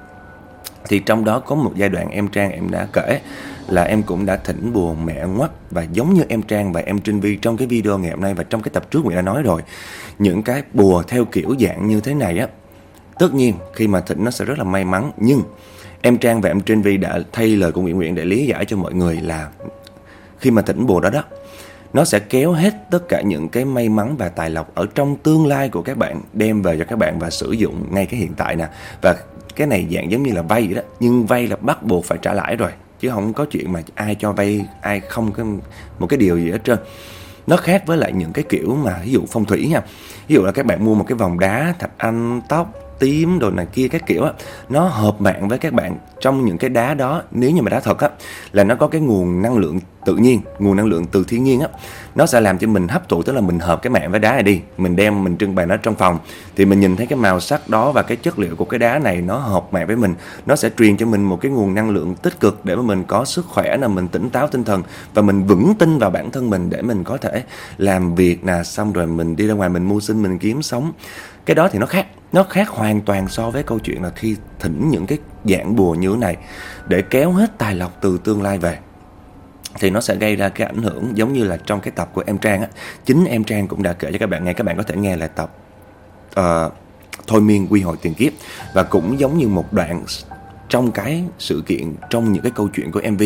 thì trong đó có một giai đoạn em Trang em đã kể là em cũng đã thỉnh buồn mẹ ngoắt và giống như em Trang và em Trinh Vi trong cái video ngày hôm nay và trong cái tập trước Nguyễn đã nói rồi. Những cái bùa theo kiểu dạng như thế này á, tất nhiên khi mà thỉnh nó sẽ rất là may mắn, nhưng Em Trang và em Trinh Vi đã thay lời của Nguyễn Nguyễn để lý giải cho mọi người là khi mà thỉnh bùa đó đó, nó sẽ kéo hết tất cả những cái may mắn và tài lộc ở trong tương lai của các bạn, đem về cho các bạn và sử dụng ngay cái hiện tại nè. Và cái này dạng giống như là vay vậy đó. Nhưng vay là bắt buộc phải trả lãi rồi, chứ không có chuyện mà ai cho vay, ai không cái một cái điều gì hết trơn. Nó khác với lại những cái kiểu mà, ví dụ phong thủy nha. Ví dụ là các bạn mua một cái vòng đá, thạch anh, tóc tím đồ này kia, các kiểu á, nó hợp mạng với các bạn trong những cái đá đó. Nếu như mà đá thật á, là nó có cái nguồn năng lượng tự nhiên, nguồn năng lượng từ thiên nhiên á. Nó sẽ làm cho mình hấp thụ, tức là mình hợp cái mạng với đá này đi. Mình đem, mình trưng bày nó trong phòng. Thì mình nhìn thấy cái màu sắc đó và cái chất liệu của cái đá này, nó hợp mạng với mình. Nó sẽ truyền cho mình một cái nguồn năng lượng tích cực để mà mình có sức khỏe là mình tỉnh táo tinh thần và mình vững tin vào bản thân mình để mình có thể làm việc nè. Xong rồi mình đi ra ngoài, mình mưu sinh, mình kiếm sống cái đó thì nó khác. Nó khác hoàn toàn so với câu chuyện là khi thỉnh những cái dạng bùa như thế này để kéo hết tài lộc từ tương lai về. Thì nó sẽ gây ra cái ảnh hưởng giống như là trong cái tập của em Trang á. Chính em Trang cũng đã kể cho các bạn nghe. Các bạn có thể nghe lại tập uh, thôi miên quy hồi tiền kiếp. Và cũng giống như một đoạn trong cái sự kiện trong những cái câu chuyện của MV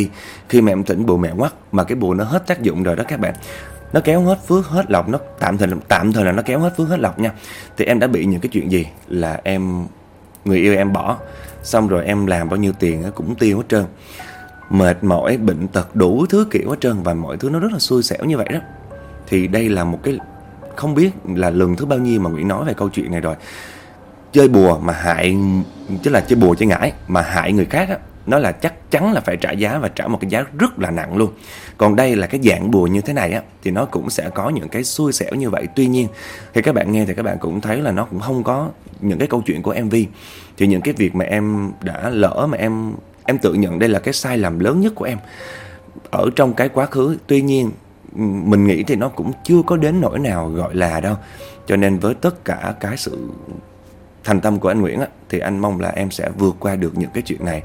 khi mà em tỉnh bùa mẹ quắc mà cái bùa nó hết tác dụng rồi đó các bạn nó kéo hết phước hết lộc, nó tạm thời tạm thời là nó kéo hết phước hết lộc nha. Thì em đã bị những cái chuyện gì? Là em người yêu em bỏ, xong rồi em làm bao nhiêu tiền cũng tiêu hết trơn. Mệt mỏi, bệnh tật, đủ thứ kiểu hết trơn và mọi thứ nó rất là xui xẻo như vậy đó. Thì đây là một cái không biết là lần thứ bao nhiêu mà Nguyễn nói về câu chuyện này rồi. Chơi bùa mà hại chứ là chơi bùa chơi ngải mà hại người khác á nó là chắc chắn là phải trả giá và trả một cái giá rất là nặng luôn. Còn đây là cái dạng bùa như thế này á, thì nó cũng sẽ có những cái xui xẻo như vậy. Tuy nhiên thì các bạn nghe thì các bạn cũng thấy là nó cũng không có những cái câu chuyện của mv thì những cái việc mà em đã lỡ mà em em tự nhận đây là cái sai lầm lớn nhất của em, ở trong cái quá khứ. Tuy nhiên, mình nghĩ thì nó cũng chưa có đến nỗi nào gọi là đâu. Cho nên với tất cả cái sự thành tâm của anh Nguyễn á, thì anh mong là em sẽ vượt qua được những cái chuyện này.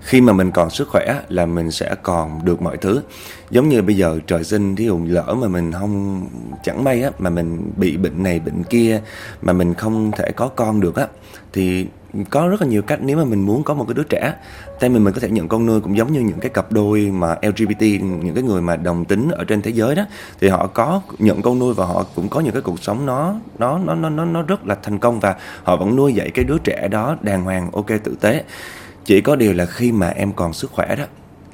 Khi mà mình còn sức khỏe là mình sẽ còn được mọi thứ. Giống như bây giờ trời sinh thí dụ lỡ mà mình không chẳng may á mà mình bị bệnh này bệnh kia mà mình không thể có con được á thì có rất là nhiều cách nếu mà mình muốn có một cái đứa trẻ. Tay mình mình có thể nhận con nuôi cũng giống như những cái cặp đôi mà LGBT những cái người mà đồng tính ở trên thế giới đó. Thì họ có nhận con nuôi và họ cũng có những cái cuộc sống nó nó nó nó nó, nó rất là thành công và họ vẫn nuôi dạy cái đứa trẻ đó đàng hoàng ok tử tế. Chỉ có điều là khi mà em còn sức khỏe đó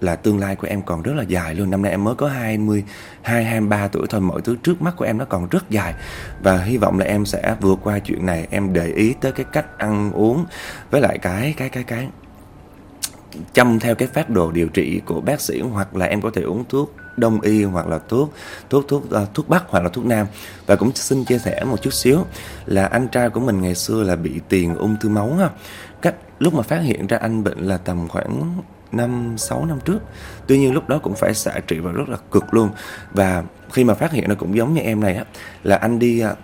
là tương lai của em còn rất là dài luôn. Năm nay em mới có 20 hai 23 tuổi thôi. Mọi thứ trước mắt của em nó còn rất dài. Và hy vọng là em sẽ vượt qua chuyện này. Em để ý tới cái cách ăn uống với lại cái cái cái cái chăm theo cái phát đồ điều trị của bác sĩ hoặc là em có thể uống thuốc đông y hoặc là thuốc thuốc thuốc uh, thuốc bắc hoặc là thuốc nam. Và cũng xin chia sẻ một chút xíu là anh trai của mình ngày xưa là bị tiền ung thư máu ha. Cách lúc mà phát hiện ra anh bệnh là tầm khoảng năm sáu năm trước. Tuy nhiên lúc đó cũng phải xạ trị và rất là cực luôn. Và khi mà phát hiện nó cũng giống như em này á là anh đi à,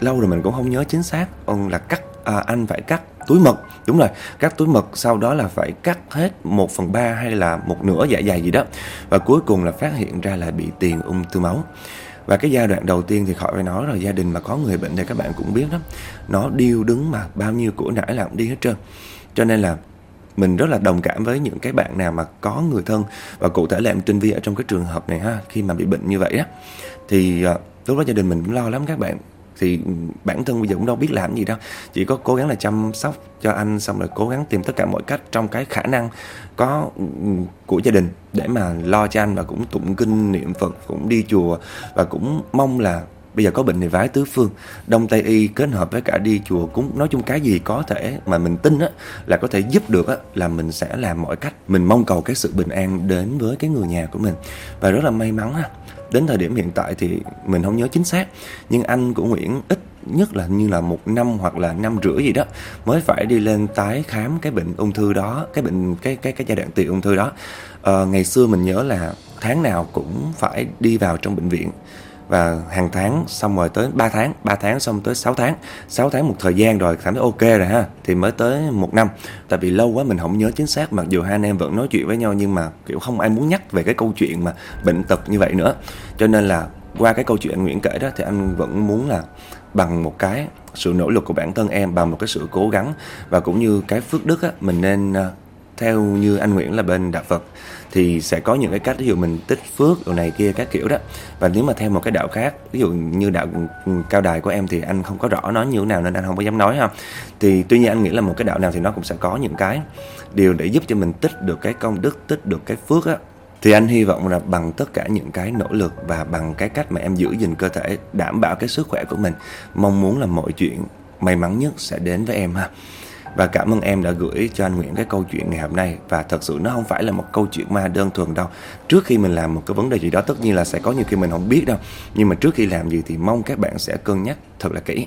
lâu rồi mình cũng không nhớ chính xác. Ông là cắt à, anh phải cắt túi mật. Đúng rồi cắt túi mật sau đó là phải cắt hết 1 phần ba hay là một nửa dạ dày gì đó. Và cuối cùng là phát hiện ra là bị tiền ung thư máu. Và cái giai đoạn đầu tiên thì khỏi phải nói rồi gia đình mà có người bệnh thì các bạn cũng biết đó nó điêu đứng mà bao nhiêu của nãy làm đi hết trơn. Cho nên là mình rất là đồng cảm với những cái bạn nào mà có người thân và cụ thể là em Trinh Vi ở trong cái trường hợp này ha khi mà bị bệnh như vậy á. Thì uh, lúc đó gia đình mình cũng lo lắm các bạn. Thì bản thân bây giờ cũng đâu biết làm gì đâu chỉ có cố gắng là chăm sóc cho anh xong rồi cố gắng tìm tất cả mọi cách trong cái khả năng có ừ, của gia đình để mà lo cho anh và cũng tụng kinh niệm phật cũng đi chùa và cũng mong là bây giờ có bệnh thì vái tứ phương. Đông tây y kết hợp với cả đi chùa cúng. Nói chung cái gì có thể mà mình tin á là có thể giúp được á là mình sẽ làm mọi cách. Mình mong cầu cái sự bình an đến với cái người nhà của mình. Và rất là may mắn ha. Đến thời điểm hiện tại thì mình không nhớ chính xác nhưng anh của Nguyễn ít nhất là như là một năm hoặc là năm rưỡi gì đó mới phải đi lên tái khám cái bệnh ung thư đó cái bệnh cái cái cái giai đoạn tiền ung thư đó. À, ngày xưa mình nhớ là tháng nào cũng phải đi vào trong bệnh viện và hàng tháng xong rồi tới 3 tháng 3 tháng xong tới 6 tháng. 6 tháng một thời gian rồi, cảm thấy ok rồi ha, thì mới tới một năm. Tại vì lâu quá mình không nhớ chính xác, mặc dù hai anh em vẫn nói chuyện với nhau nhưng mà, kiểu, không ai muốn nhắc về cái câu chuyện mà bệnh tật như vậy nữa. Cho nên là qua cái câu chuyện anh Nguyễn kể đó thì anh vẫn muốn là bằng một cái sự nỗ lực của bản thân em, bằng một cái sự cố gắng và cũng như cái phước đức á, mình nên ờ, theo như anh Nguyễn là bên đạo Phật thì sẽ có những cái cách, ví dụ mình tích phước đồ này kia các kiểu đó. Và nếu mà theo một cái đạo khác, ví dụ như đạo cao đài của em thì anh không có rõ nó như thế nào nên anh không có dám nói ha. Thì tuy nhiên anh nghĩ là một cái đạo nào thì nó cũng sẽ có những cái điều để giúp cho mình tích được cái công đức, tích được cái phước á. Thì anh hy vọng là bằng tất cả những cái nỗ lực và bằng cái cách mà em giữ gìn cơ thể, đảm bảo cái sức khỏe của mình, mong muốn là mọi chuyện may mắn nhất sẽ đến với em ha và cảm ơn em đã gửi cho anh Nguyễn cái câu chuyện ngày hôm nay. Và thật sự nó không phải là một câu chuyện ma đơn thuần đâu. Trước khi mình làm một cái vấn đề gì đó tất nhiên là sẽ có nhiều khi mình không biết đâu. Nhưng mà trước khi làm gì thì mong các bạn sẽ cân nhắc thật là kỹ.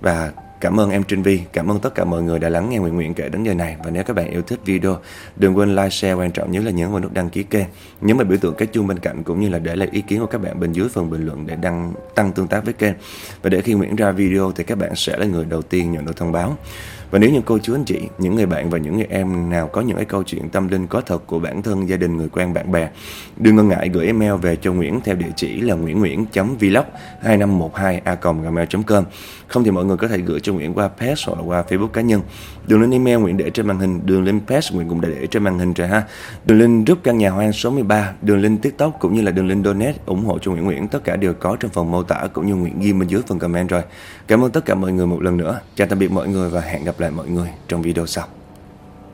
Và Cảm ơn em Trinh Vi, cảm ơn tất cả mọi người đã lắng nghe Nguyện Nguyện kể đến giờ này. Và nếu các bạn yêu thích video, đừng quên like, share, quan trọng nhất là nhấn vào nút đăng ký kênh, nhấn vào biểu tượng cái chuông bên cạnh cũng như là để lại ý kiến của các bạn bên dưới phần bình luận để đăng tăng tương tác với kênh. Và để khi Nguyễn ra video thì các bạn sẽ là người đầu tiên nhận được thông báo. Và nếu như cô chú anh chị, những người bạn và những người em nào có những cái câu chuyện tâm linh có thật của bản thân, gia đình, người quen, bạn bè, đừng ngần ngại gửi email về cho Nguyễn theo địa chỉ là nguyễn.nguyễn.vlog 2512a.gmail.com Không thì mọi người có thể gửi cho Nguyễn qua page hoặc là qua Facebook cá nhân. Đường link email Nguyễn để trên màn hình, đường link page Nguyễn cũng đã để trên màn hình rồi ha. Đường link rút căn nhà hoang số 13, đường link TikTok cũng như là đường link donate ủng hộ cho Nguyễn Nguyễn tất cả đều có trong phần mô tả cũng như Nguyễn ghi bên dưới phần comment rồi. Cảm ơn tất cả mọi người một lần nữa. Chào tạm biệt mọi người và hẹn gặp gặp lại mọi người trong video sau.